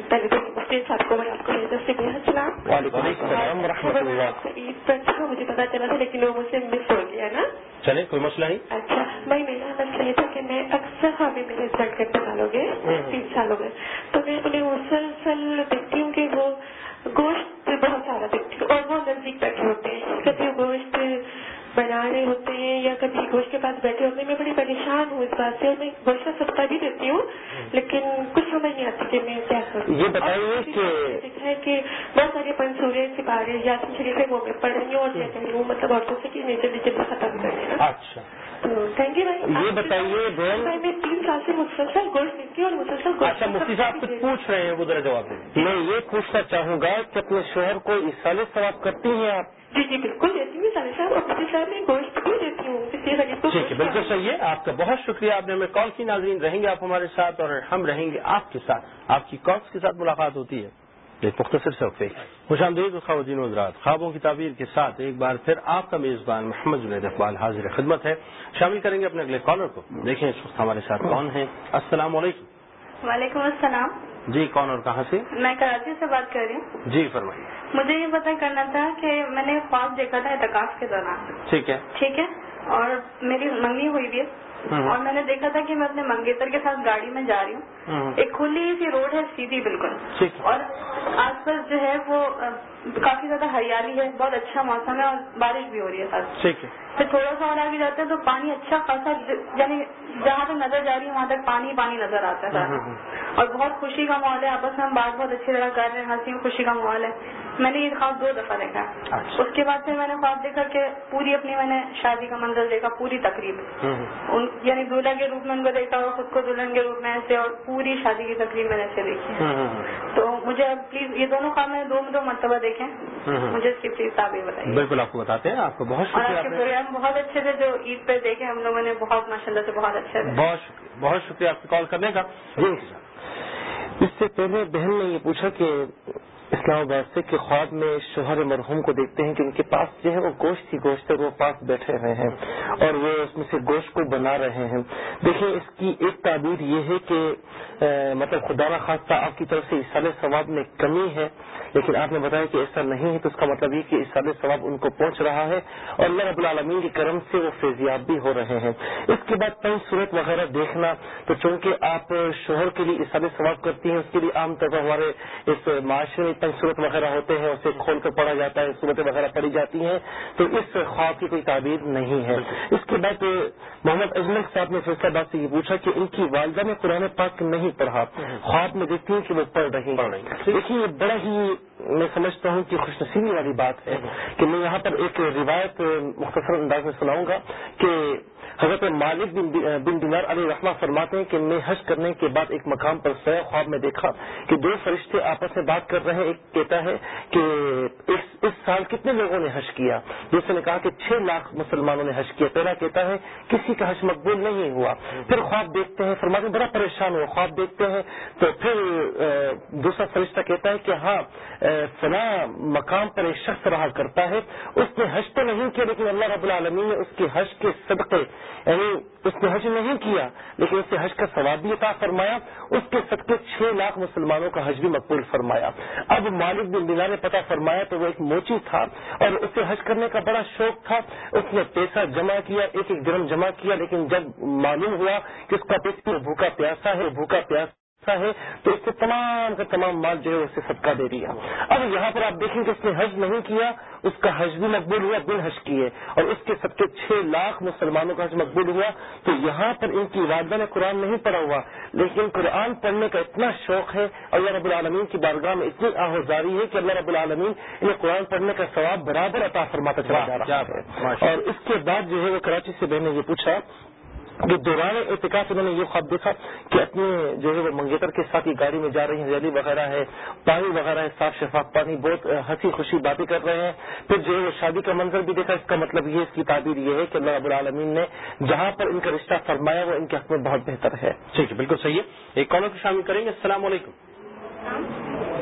پہلے تو مفتی صاحب کو میں آپ کو سے حد سلام
وعلیکم السلام ورحمۃ اللہ
عید پر تھا مجھے پتا چلا تھا لیکن وہ مجھ سے مس ہو گیا نا۔
چلے کوئی مسئلہ نہیں۔
اچھا بھائی میرا مسئلہ یہ تھا کہ میں اکثر خوابیں میرے ہسبینڈ کے ہو گئے تین سال ہو گئے تو میں انہیں مسلسل دیکھتی ہوں کہ وہ گوشت بہت سارا دیکھتی ہوں اور وہ نزدیک بیٹھے ہوتے ہیں۔ کبھی گوشت بنا رہے ہوتے ہیں یا کبھی گوشت کے پاس بیٹھے ہوتے ہیں۔ میں بڑی پریشان ہوں اس بات سے اور میں گوشت کا بھی دیتی ہوں لیکن کچھ سمجھ نہیں آتی کہ میں کیا کروں۔
یہ بتائیے کہ-
دیکھا ہے کہ بہت سارے پنسورے سپارے یاسین شریف ہے وہ میں پڑھ رہی ہوں اور میں کہہ رہی ہوں مطلب عورتوں سے کہ جلدی جلدی ختم کر دینا۔
اچھا۔
تھینک یو
یہ بتائیے بہن
میں تین سال سے مسلسل ہوں اور مسلسل
اچھا مفتی صاحب کچھ پوچھ رہے ہیں وہ ذرا جواب دیں۔
میں یہ پوچھنا چاہوں گا کہ اپنے شوہر کو اصال ثواب کرتی ہیں آپ؟
جی جی بالکل دیتی ہوں صاحب اور مفتی صاحب میں گوشت بھی دیتی ہوں
ٹھیک ہے بالکل صحیح ہے۔ آپ کا بہت شکریہ آپ نے ہمیں کال کی ناظرین رہیں گے آپ ہمارے ساتھ اور ہم رہیں گے آپ کے ساتھ۔ آپ کی کالس کے ساتھ ملاقات ہوتی ہے۔ ایک مختصر وقفے خوش آمدید خواتین حضرات خوابوں کی تعبیر کے ساتھ ایک بار پھر آپ کا میزبان محمد جنید اقبال حاضر خدمت ہے۔ شامل کریں گے اپنے اگلے کالر کو۔ دیکھیں اس وقت ہمارے ساتھ کون ہیں۔ السلام علیکم۔
وعلیکم السلام۔
جی کون اور کہاں سے؟
میں کراچی سے بات کر رہی ہوں۔
جی فرمائیے۔
مجھے یہ پتہ کرنا تھا کہ میں نے خواب دیکھا تھا اعتکاف کے دوران۔
ٹھیک ہے۔
ٹھیک ہے۔ اور میری منگنی ہوئی بھی ہے۔ اور میں نے دیکھا تھا کہ میں اپنے منگیتر کے ساتھ گاڑی میں جا رہی ہوں۔
ہوں۔
ایک کھلی سی روڈ ہے سیدھی بالکل۔ اور آس پاس جو ہے وہ کافی زیادہ ہریالی ہے بہت اچھا موسم ہے اور بارش بھی ہو رہی ہے
ٹھیک ہے۔
پھر تھوڑا سا اور آگے جاتے ہیں تو پانی اچھا خاصا یعنی جہاں تک نظر جا رہی ہے وہاں تک پانی پانی نظر آتا ہے سارا اور بہت خوشی کا ماحول ہے آپس میں ہم بات بہت اچھی طرح کر رہے ہیں ہنسی خوشی کا ماحول ہے۔ میں نے یہ خواب دو دفعہ دیکھا۔
اچھا۔
اس کے بعد پھر میں نے خواب دیکھا کہ پوری اپنی میں نے شادی کا منظر دیکھا پوری تقریب۔ یعنی دولہا کے روپ میں ان کو دیکھا اور خود کو دلہن کے روپ میں ایسے اور پوری شادی کی تقریب میں نے ایسے دیکھی۔ تو مجھے پلیز یہ دونوں خواب میں دو دو مرتبہ دیکھیں
ہوں۔
مجھے اس کی پلیز تعبیر بتائیے۔
بالکل آپ کو بتاتے ہیں۔ آپ کو بہت شکریہ
آپ
آپ
کے پروگرام بہت اچھے تھے جو عید پہ دیکھے ہم لوگوں نے بہت ماشاء اللہ سے بہت اچھے تھے۔
بہت شکریہ بہت شکریہ آپ کی کال کرنے کا۔ جی۔
اس سے پہلے بہن نے یہ پوچھا کہ اسلام آباد سے کہ خواب میں شوہر مرحوم کو دیکھتے ہیں کہ ان کے پاس جو ہے وہ گوشت ہی گوشت ہے، وہ پاس بیٹھے ہوئے ہیں اور وہ اس میں سے گوشت کو بنا رہے ہیں۔ دیکھیں، اس کی ایک تعبیر یہ ہے کہ مطلب خدا نہ خواستہ آپ کی طرف سے اصال ثواب میں کمی ہے، لیکن آپ نے بتایا کہ ایسا نہیں ہے تو اس کا مطلب یہ کہ اصال ثواب ان کو پہنچ رہا ہے اور اللہ رب العالمین کے کرم سے وہ فیضیاب بھی ہو رہے ہیں۔ اس کے بعد تنگ صورت وغیرہ دیکھنا۔ تو چونکہ آپ شوہر کے لیے اصال ثواب کرتی ہیں، اس کے لیے عام طور پر ہمارے اس معاشرے میں تنگ صورت وغیرہ ہوتے ہیں، اسے کھول کر پڑھا جاتا ہے، صورتیں وغیرہ پڑھی جاتی ہیں، تو اس خواب کی کوئی تعبیر نہیں ہے۔ اس کے بعد محمد اجمل صاحب نے فیصلہ باد سے یہ پوچھا کہ ان کی والدہ نے قرآن پاک نہیں پڑھا۔ خواب میں دیکھتی ہیں کہ وہ پڑھ رہی ہیں۔ دیکھیے، یہ بڑا ہی میں سمجھتا ہوں کہ خوش نصیبی والی بات ہے کہ میں یہاں پر ایک روایت مختصر انداز میں سناؤں گا کہ حضرت مالک بن دینار علیہ رحمہ فرماتے ہیں کہ میں حج کرنے کے بعد ایک مقام پر سویا خواب میں دیکھا کہ دو فرشتے آپس میں بات کر رہے ہیں ایک کہتا ہے کہ اس, اس سال کتنے لوگوں نے حج کیا؟ دوسرے نے کہا کہ چھ لاکھ مسلمانوں نے حج کیا۔ پہلا کہتا ہے کسی کا حج مقبول نہیں ہوا۔ پھر خواب دیکھتے ہیں فرماتے ہیں بڑا پریشان ہوا خواب دیکھتے ہیں تو پھر دوسرا فرشتہ کہتا ہے کہ ہاں فلاں مقام پر ایک شخص رہا کرتا ہے۔ اس نے حج تو نہیں کیا لیکن اللہ رب العالمین نے اس کے حج کے صدقے یعنی اس نے حج نہیں کیا لیکن اس نے حج کا ثواب بھی عطا فرمایا۔ اس کے صدقے چھ لاکھ مسلمانوں کا حج بھی مقبول فرمایا۔ اب مالک بن دینا نے پتہ فرمایا تو وہ ایک موچی تھا اور اسے حج کرنے کا بڑا شوق تھا۔ اس نے پیسہ جمع کیا، ایک ایک درم جمع کیا، لیکن جب معلوم ہوا کہ اس کا پیسہ بھوکا پیاسا ہے، بھوکا پیاسا ہے تو اس سے تمام کا تمام مال جو ہے اسے صدقہ دے دیا۔ اب یہاں پر آپ دیکھیں کہ اس نے حج نہیں کیا اس کا حج بھی مقبول ہوا بن حج کیے اور اس کے سب کے چھ لاکھ مسلمانوں کا حج مقبول ہوا۔ تو یہاں پر ان کی والدہ نے قرآن نہیں پڑھا ہوا لیکن قرآن پڑھنے کا اتنا شوق ہے اللہ رب العالمین کی بارگاہ میں اتنی آہوزاری ہے کہ اللہ رب العالمین انہیں قرآن پڑھنے کا ثواب برابر عطا فرماتا چلا جا رہا ہے۔ اور اس کے بعد جو ہے وہ کراچی سے بہن نے یہ پوچھا کہ دوران اعتکاف انہوں نے یہ خواب دیکھا کہ اپنے جو ہے وہ منگیتر کے ساتھ یہ گاڑی میں جا رہی ہیں ریلی وغیرہ ہے پانی وغیرہ ہے صاف شفاف پانی بہت ہنسی خوشی باتیں کر رہے ہیں۔ پھر جو ہے وہ شادی کا منظر بھی دیکھا اس کا مطلب یہ اس کی تعبیر یہ ہے کہ اللہ رب العالمین نے جہاں پر ان کا رشتہ فرمایا وہ ان کے حق میں بہت بہتر ہے۔
ٹھیک ہے بالکل صحیح ہے۔ ایک کالر کو شامل کریں گے۔ السلام علیکم۔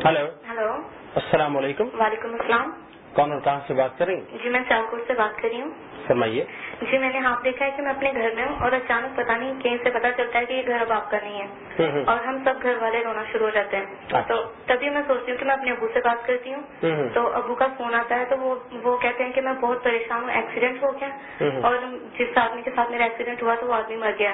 ہلو۔
ہلو۔
السلام علیکم۔
وعلیکم السلام۔
کون اور کہاں سے بات کریں گے
جی میں سیالکوٹ سے بات کر رہی ہوں۔
فرمائیے۔
جی میں نے آپ دیکھا ہے کہ میں اپنے گھر میں ہوں اور اچانک پتا نہیں کہیں سے پتا چلتا ہے کہ یہ گھر اب آپ کا نہیں ہے۔ اور ہم سب گھر والے رونا شروع ہو جاتے ہیں۔ تو تبھی میں سوچتی ہوں کہ میں اپنے ابو سے بات کرتی ہوں۔ تو ابو کا فون آتا ہے تو وہ وہ کہتے ہیں کہ میں بہت پریشان ہوں ایکسیڈنٹ ہو گیا۔ اور جس آدمی کے ساتھ میرا ایکسیڈنٹ ہوا تو وہ آدمی مر گیا۔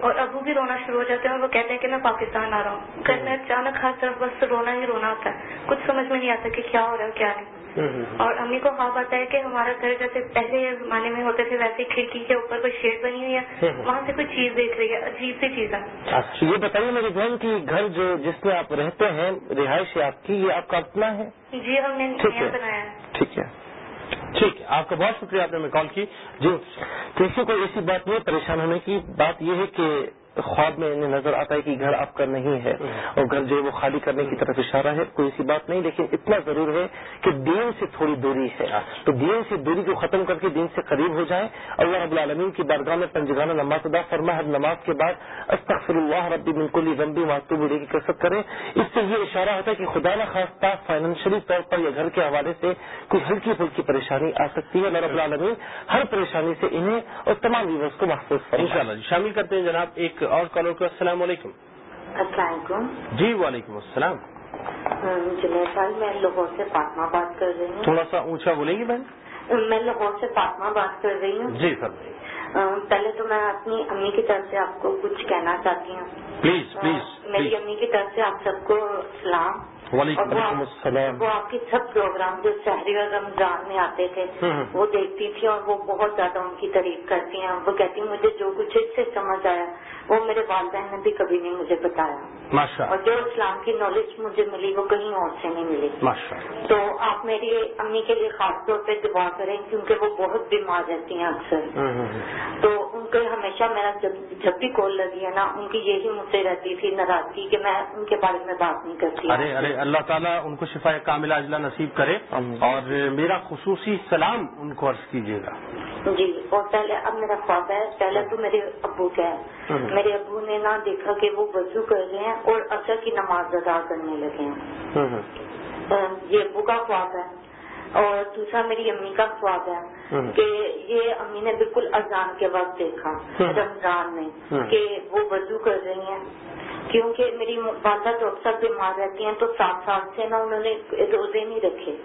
اور ابو بھی رونا شروع ہو جاتے ہیں اور وہ کہتے ہیں کہ میں پاکستان آ رہا ہوں۔ گھر میں اچانک ہر طرف بس رونا ہی رونا ہوتا ہے۔ کچھ سمجھ میں نہیں آتا کہ کیا ہو رہا ہے کیا نہیں۔ اور امی کو خواب آتا ہے کہ ہمارا گھر جیسے پہلے زمانے میں ہوتے تھے ویسے کھڑکی کے اوپر کوئی شیڈ بنی ہوئی ہے وہاں سے کوئی چیز دیکھ رہی ہے عجیب سی چیز ہے۔
اچھا یہ بتائیے میری بہن کی گھر جو جس میں آپ رہتے ہیں رہائش آپ کی یہ آپ کا اپنا ہے؟
جی ہم نے بنایا
ٹھیک ہے۔
ٹھیک ہے آپ کا بہت شکریہ آپ نے کال کی۔
جی دیکھیے کوئی ایسی بات نہیں پریشان ہونے کی بات یہ ہے کہ خواب میں انہیں نظر آتا ہے کہ گھر آپ کا نہیں ہے اور گھر جو ہے وہ خالی کرنے کی طرف اشارہ ہے کوئی ایسی بات نہیں لیکن اتنا ضرور ہے کہ دین سے تھوڑی دوری ہے۔ تو دین سے دوری کو ختم کر کے دین سے قریب ہو جائیں۔ اللہ رب العالمین کی بارگاہ میں پنجگانہ نماز ادا فرما ہر نماز کے بعد استغفر اللہ ربی منکلی رمبی ماتو بڑے کی کسرت کریں۔ اس سے یہ اشارہ ہوتا ہے کہ خدا نخواستہ فائنینشلی طور پر یا گھر کے حوالے سے کوئی ہلکی پھلکی پریشانی آ سکتی ہے۔ اللہ رب العالمین ہر پریشانی سے انہیں اور تمام ویورس کو محفوظ
اللہ شامل کرتے ہیں جناب ایک اور کالر کو السلام علیکم۔
السلام علیکم۔
جی وعلیکم السلام۔
جنید بھائی میں لاہور سے فاطمہ بات کر رہی ہوں۔
تھوڑا سا اونچا بولیں گی بہن
میں لاہور سے فاطمہ بات کر رہی ہوں۔
جی سر۔
پہلے تو میں اپنی امی کی طرف سے آپ کو کچھ کہنا چاہتی ہوں۔
پلیز پلیز
میری امی کی طرف سے آپ سب کو سلام۔
وعلیکم السلام.
وہ آپ کے سب پروگرام جو شہری اور رمضان میں آتے تھے وہ دیکھتی تھی اور وہ بہت زیادہ ان کی تعریف کرتی ہیں۔ وہ کہتی ہیں مجھے جو کچھ اس سے سمجھ آیا وہ میرے والدین نے بھی کبھی نہیں مجھے بتایا۔ اور جو اسلام کی نالج مجھے ملی وہ کہیں اور سے نہیں ملی۔ تو آپ میری امی کے لیے خاص طور پہ دعا کریں کیونکہ وہ بہت بیمار رہتی ہیں اکثر۔ تو ان کو ہمیشہ میرا جب بھی کال لگی ہے نا ان کی یہی مجھ سے رہتی تھی ناراضگی کہ میں ان کے بارے میں بات نہیں کرتی۔
ارے ارے اللہ تعالیٰ ان کو شفا کاملہ اجلا نصیب کرے۔ اور میرا خصوصی سلام ان کو عرض کیجیے گا۔
جی اور پہلے اب میرا خواب ہے پہلے تو میرے ابو کا ہے میرے ابو نے نہ دیکھا کہ وہ وضو کر رہے ہیں اور اثر کی نماز ادا کرنے لگے ہیں۔ یہ ابو کا خواب ہے۔ اور دوسرا میری امی کا خواب ہے کہ یہ امی نے بالکل اذان کے وقت دیکھا رمضان میں کہ وہ وضو کر رہی ہیں۔ کیونکہ میری والدہ تو اکثر بیمار رہتی ہیں تو سات سال سے نا انہوں نے روزے نہیں رکھے۔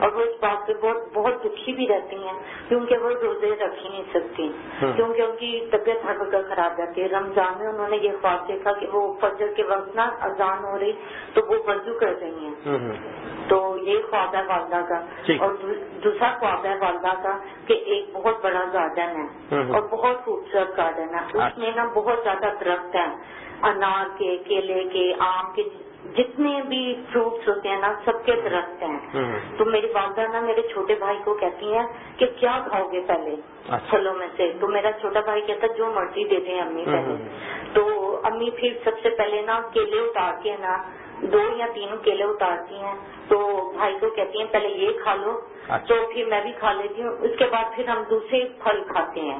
اور وہ اس بات پہ بہت بہت دکھی بھی رہتی ہیں کیونکہ وہ روزے رکھ ہی نہیں سکتی۔ کیونکہ ان کی طبیعت ہر وقت خراب رہتی ہے۔ رمضان میں انہوں نے یہ خواب دیکھا کہ وہ فجر کے وقت نا اذان ہو رہی تو وہ وضو کر رہی ہیں۔ تو یہ خواب ہے والدہ کا۔ اور دوسرا خواب ہے والدہ کا کہ ایک بہت بڑا گارڈن ہے۔ اور بہت خوبصورت گارڈن ہے۔ اس میں نا بہت زیادہ درخت ہیں۔ انار کے کیلے کے آم کے جتنے بھی فروٹس ہوتے ہیں نا سب کے درخت ہیں۔ تو میری والدہ نا میرے چھوٹے بھائی کو کہتی ہیں کہ کیا کھاؤ گے پہلے پھلوں میں سے؟ تو میرا چھوٹا بھائی کہتا جو مرضی دے دیں امی پہلے۔ تو امی پھر سب سے پہلے نا کیلے اتار کے نا دو یا تینوں کیلے اتارتی ہیں۔ تو بھائی کو کہتی ہیں پہلے یہ کھا لو۔ تو پھر میں بھی کھا لیتی ہوں۔ اس کے بعد پھر ہم دوسرے پھل کھاتے ہیں۔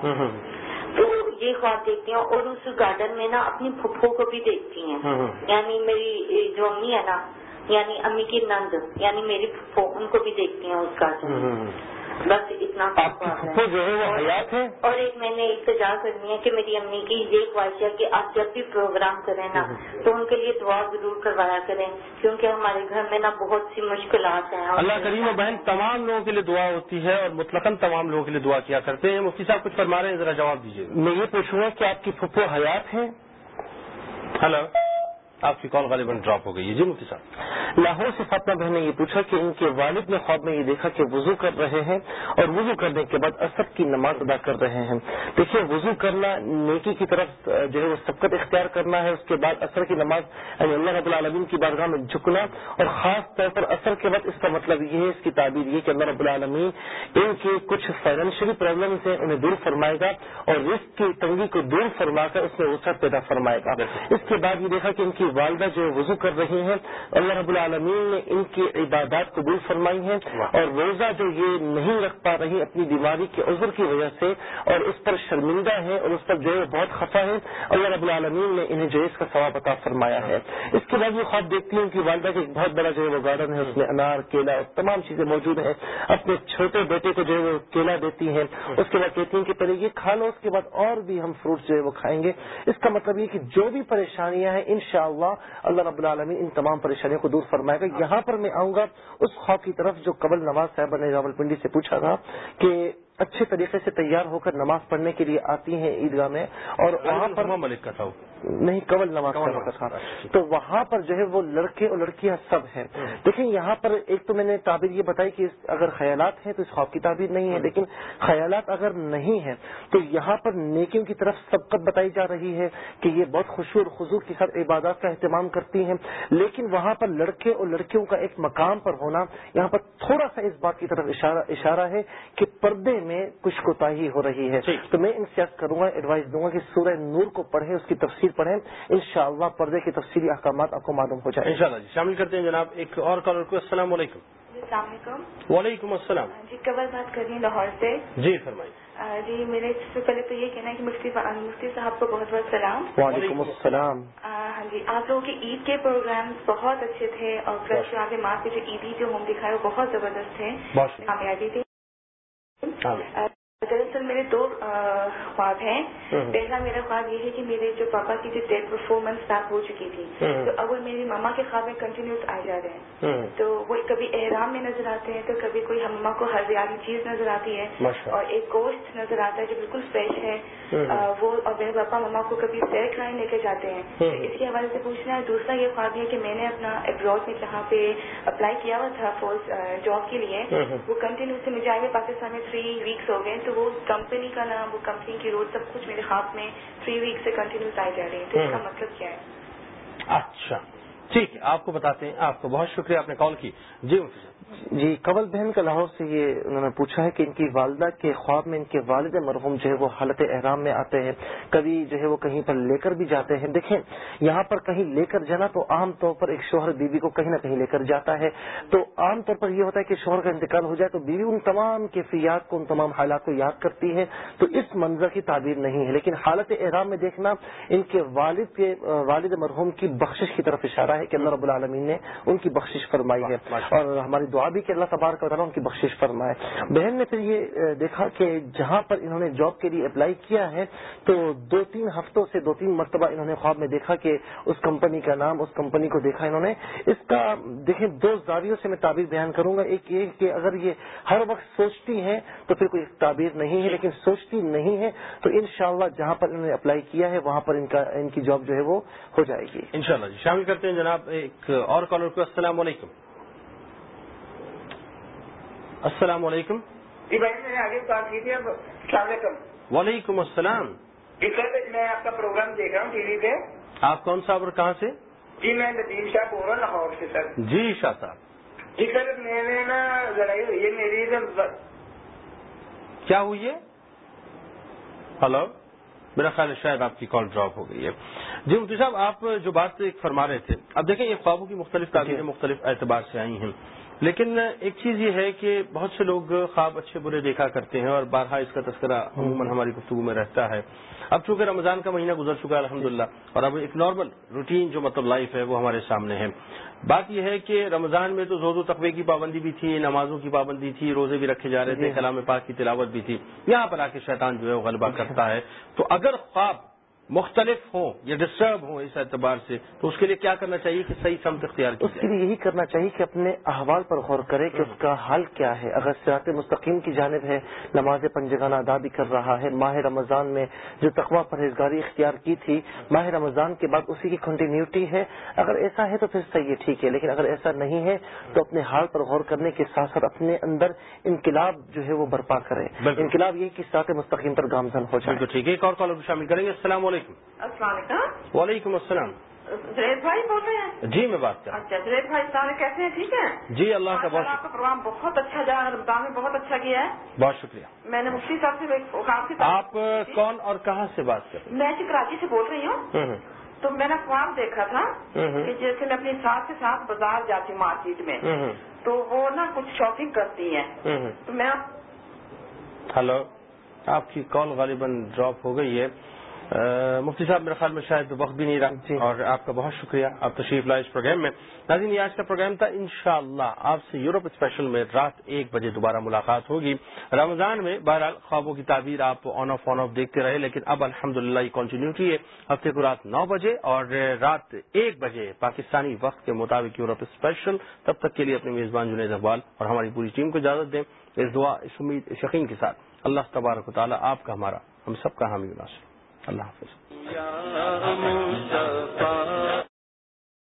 تو یہ خواب دیکھتی ہیں اور اس گارڈن میں نا اپنی پھپھو کو بھی دیکھتی ہیں. یعنی میری جو امی ہے نا یعنی امی کی نند یعنی میری پھپھو ان کو بھی دیکھتی ہیں اس گارڈن بس اتنا
جو ہے وہ حیات ہے؟
اور ایک میں نے التجا کرنی ہے کہ میری امی کی یہ خواہش ہے کہ آپ جب بھی پروگرام کریں نا تو ان کے لیے دعا ضرور کروایا کریں کیونکہ ہمارے گھر میں نا بہت سی مشکلات ہیں۔
اللہ کریم و بہن تمام لوگوں کے لیے دعا ہوتی ہے اور مطلق تمام لوگوں کے لیے دعا کیا کرتے ہیں۔ مفتی صاحب کچھ فرما رہے ہیں ذرا جواب دیجیے۔
میں یہ پوچھوں گا کہ آپ کی پھپھو حیات ہے
ہلو آپ کی کال غالباً ڈراپ ہو گئی ہے۔ جی مفتی صاحب۔
لاہور سے فاطمہ بہن نے یہ پوچھا کہ ان کے والد نے خواب میں یہ دیکھا کہ وضو کر رہے ہیں اور وضو کرنے کے بعد اسد کی نماز ادا کر رہے ہیں۔ دیکھیے وضو کرنا نیکی کی طرف جو ہے وہ سبقت اختیار کرنا ہے اس کے بعد اثر کی نماز یعنی اللہ رب العالمین کی بارگاہ میں جھکنا اور خاص طور پر اثر کے بعد اس کا مطلب یہ ہے اس کی تعبیر یہ کہ اللہ رب العالمین ان کے کچھ فائنینشلی پرابلمس ہیں انہیں دور فرمائے گا اور رسک کی تنگی کو دور فرما کر اس میں وسعت پیدا فرمائے گا۔ اس کے بعد یہ دیکھا کہ ان کی والدہ جو وضو کر رہی ہیں اللہ رب العالمین نے ان کی عبادات قبول فرمائی ہیں اور روزہ جو یہ نہیں رکھ پا رہی اپنی بیماری کے عذر کی وجہ سے اور اس پر شرمندہ ہے اور اس پر جو ہے بہت خفا ہے اللہ رب العالمین نے انہیں جو ہے اس کا ثواب عطا فرمایا ہے۔ اس کے بعد یہ خواب دیکھتی ہوں کہ والدہ کا ایک بہت بڑا جو ہے وہ گارڈن ہے اس میں انار کیلا اور تمام چیزیں موجود ہیں۔ اپنے چھوٹے بیٹے کو جو ہے وہ کیلا دیتی ہیں۔ اس کے بعد کہتی ہیں کہ پہلے یہ کھا لو اس کے بعد اور بھی ہم فروٹس جو ہے وہ کھائیں گے۔ اس کا مطلب یہ کہ جو بھی پریشانیاں ہیں ان اللہ رب العالمین ان تمام پریشانیوں کو دور فرمائے گا۔ یہاں پر میں آؤں گا اس خواب کی طرف جو قبل نواز صاحب نے راول پنڈی سے پوچھا تھا کہ اچھے طریقے سے تیار ہو کر نماز پڑھنے کے لیے آتی ہیں عیدگاہ میں اور وہاں پر
ملک کا تھا
نہیں قبل نماز کا تھا۔ تو وہاں پر جو ہے وہ لڑکے اور لڑکیاں سب ہیں۔ دیکھیں یہاں پر ایک تو میں نے تعبیر یہ بتائی کہ اگر خیالات ہیں تو اس خواب کی تعبیر نہیں ہے لیکن خیالات اگر نہیں ہیں تو یہاں پر نیکیوں کی طرف سبقت بتائی جا رہی ہے کہ یہ بہت خوشی اور خزور کے ساتھ عبادات کا اہتمام کرتی ہیں۔ لیکن وہاں پر لڑکے اور لڑکیوں کا ایک مقام پر ہونا یہاں پر تھوڑا سا اس بات کی طرف اشارہ ہے کہ پردے میں کچھ کوتا ہو رہی ہے۔ تو میں ان سے کروں گا ایڈوائز دوں گا کہ سورہ نور کو پڑھیں اس کی تفسیر پڑھیں۔ انشاءاللہ پردے کے تفصیلی احکامات آپ کو معلوم ہو جائے
انشاءاللہ جی شامل کرتے ہیں جناب ایک اور کالر کو۔ السلام علیکم۔
السلام علیکم۔
وعلیکم السلام۔
جی قبل بات کر رہی ہوں لاہور سے۔
جی فرمائیے۔
جی میرے سب سے پہلے تو یہ کہنا ہے کہ مفتی مفتی صاحب کو بہت بہت سلام۔
وعلیکم السلام۔
ہاں جی آپ لوگوں کے عید کے پروگرامز بہت اچھے تھے اور جو آگے ماں کے جو عیدی جو ہوم دکھائے وہ بہت زبردست تھے۔ کامیابی تھی۔ دراصل میرے دو خواب ہیں
ہوں۔
پہلا میرا خواب یہ ہے کہ میرے جو پاپا کی جو ڈیتھ پرفارمنس اسٹارٹ ہو چکی تھی
ہوں۔
تو اب وہ میری ماما کے خواب میں کنٹینیوس آ جا رہے ہیں تو وہ کبھی احرام میں نظر آتے ہیں تو کبھی کوئی ہما کو ہریالی چیز نظر آتی ہے۔ اور ایک گوشت نظر آتا ہے جو بالکل فریش ہے وہ اور میرے پاپا مما کو کبھی سیر کھانے لے کے جاتے ہیں۔ اس کے حوالے سے پوچھنا ہے دوسرا یہ خواب ہے کہ میں نے اپنا ابراڈ میں جہاں پہ اپلائی کیا ہوا تھا فورس جاب کے لیے۔ وہ کنٹینیوسلی مجھے آگے پاکستان میں تھری ویکس ہو گئے تو وہ کمپنی کا نام وہ کمپنی کی روڈ سب کچھ میرے خواب میں تھری ویک سے کنٹینیوس آئی جا رہی ہے. تو اس کا۔ مطلب کیا ہے؟
اچھا. ٹھیک ہے آپ کو بتاتے ہیں. آپ کا بہت شکریہ آپ نے کال کی. جی صاحب.
جی قبل بہن کا لاہور سے یہ انہوں نے پوچھا ہے کہ ان کی والدہ کے خواب میں ان کے والد مرحوم جو ہے وہ حالت احرام میں آتے ہیں کبھی جو ہے وہ کہیں پر لے کر بھی جاتے ہیں۔ دیکھیں یہاں پر کہیں لے کر جانا تو عام طور پر ایک شوہر بیوی کو کہیں نہ کہیں لے کر جاتا ہے۔ تو عام طور پر یہ ہوتا ہے کہ شوہر کا انتقال ہو جائے تو بیوی ان تمام کیفیات کو ان تمام حالات کو یاد کرتی ہے۔ تو اس منظر کی تعبیر نہیں ہے۔ لیکن حالت احرام میں دیکھنا ان کے والد کے والد مرحوم کی بخشش کی طرف اشارہ ہے کہ اللہ رب العالمین نے ان کی بخشش فرمائی ہے۔ اور ہماری دعا بھی کہ اللہ تبارک و تعالیٰ ان کی بخشش فرمائے۔ بہن نے پھر یہ دیکھا کہ جہاں پر انہوں نے جاب کے لیے اپلائی کیا ہے، تو دو تین ہفتوں سے دو تین مرتبہ انہوں نے خواب میں دیکھا کہ اس کمپنی کا نام، اس کمپنی کو دیکھا انہوں نے۔ اس کا، دیکھیں، دو زاویوں سے میں تعبیر بیان کروں گا۔ ایک یہ کہ اگر یہ ہر وقت سوچتی ہیں، تو پھر کوئی تعبیر نہیں ہے، لیکن سوچتی نہیں ہے تو انشاءاللہ جہاں پر انہوں نے اپلائی کیا ہے، وہاں پر ان کا، ان کی جاب جو ہے وہ ہو جائے گی۔
انشاءاللہ جی شامل کرتے ہیں جناب ایک اور کالر کو، السلام علیکم۔ السلام علیکم۔
جی بھائی میں نے آگے بات کی تھی اب السلام علیکم۔
وعلیکم السلام۔
جی سر میں آپ کا پروگرام دیکھ رہا ہوں ٹی وی پہ۔
آپ کون صاحب اور کہاں سے؟
جی میں ندیم شاہ بول رہا ہوں لاہور سے سر۔
جی شاہ صاحب۔
جی سر میں نے نا لڑائی ہوئی ہے میری
کیا ہوئی ہے؟ ہلو میرا خیال ہے شاید آپ کی کال ڈراپ ہو گئی ہے۔ جی مفتی صاحب آپ جو بات فرما رہے تھے۔ اب دیکھیں یہ خوابوں کی مختلف تعبیریں مختلف اعتبار سے آئی ہیں۔ لیکن ایک چیز یہ ہے کہ بہت سے لوگ خواب اچھے برے دیکھا کرتے ہیں اور بارہا اس کا تذکرہ عموماً ہماری گفتگو میں رہتا ہے۔ اب چونکہ رمضان کا مہینہ گزر چکا ہے الحمدللہ اور اب ایک نارمل روٹین جو مطلب لائف ہے وہ ہمارے سامنے ہے۔ بات یہ ہے کہ رمضان میں تو زود و تقوی کی پابندی بھی تھی نمازوں کی پابندی تھی روزے بھی رکھے جا رہے تھے کلام پاک کی تلاوت بھی تھی۔ یہاں پر آ کے شیطان جو ہے وہ غلبہ کرتا ہے۔ تو اگر خواب مختلف ہوں یا ڈسٹرب ہوں اس اعتبار سے تو اس کے لیے کیا کرنا چاہیے کہ صحیح سمت اختیار کی
اس کے لیے یہی کرنا چاہیے کہ اپنے احوال پر غور کرے کہ اس کا حل کیا ہے۔ اگر سیاحت مستقیم کی جانب ہے نماز پنجگانہ ادا بھی کر رہا ہے ماہ رمضان میں جو تقوا پرہیزگاری اختیار کی تھی ماہ رمضان کے بعد اسی کی کنٹینیوٹی ہے۔ اگر ایسا ہے تو پھر صحیح ہے ٹھیک ہے لیکن اگر ایسا نہیں ہے تو اپنے حال پر غور کرنے کے ساتھ ساتھ اپنے اندر انقلاب جو ہے وہ برپا کرے۔ انقلاب یہ کہ سیاحت مستقیم پر گامزن ہو جائے۔
ٹھیک ہے ایک اور کالر شامل کریں گے۔ السلام علیکم۔
السلام علیکم۔
وعلیکم السلام۔
جنید بھائی بول رہے ہیں؟
جی میں بات کر رہا
اچھا جنید بھائی علیکم کیسے ہیں؟ ٹھیک ہے
جی اللہ کا بہت
آپ کا پروگرام بہت اچھا جا رمضان میں بہت اچھا کیا ہے۔
بہت شکریہ۔
میں نے مفتی صاحب سے
آپ کون اور کہاں سے بات کر
میں جی کراچی سے بول رہی ہوں۔ تو میں نے خواب دیکھا تھا کہ جیسے میں اپنی ساتھ کے ساتھ بازار جاتی ہوں مارکیٹ میں تو وہ نا کچھ شاپنگ کرتی ہیں۔ تو میں
ہلو آپ کی کال غالباً ڈراپ ہو گئی ہے۔ مفتی صاحب میرے خیال میں شاید وقت بھی نہیں رہا۔ اور آپ کا بہت شکریہ۔ آپ تشریف لائے اس پروگرام میں۔ ناظرین یہ آج کا پروگرام تھا۔ انشاءاللہ آپ سے یورپ اسپیشل میں رات ایک بجے دوبارہ ملاقات ہوگی۔ رمضان میں بہرحال خوابوں کی تعبیر آپ آن آف آن آف دیکھتے رہے لیکن اب الحمد للہ یہ کنٹینیوٹی ہے۔ ہفتے کو رات نو بجے اور رات ایک بجے پاکستانی وقت کے مطابق یورپ اسپیشل۔ تب تک کے لیے اپنے میزبان جنید اقبال اور ہماری پوری ٹیم کو اجازت دیں۔ اس دعا اس امید اس یقین کے ساتھ اللہ تبارک و تعالیٰ آپ کا ہمارا ہم سب کا حامی ناصر۔ اللہ حافظ۔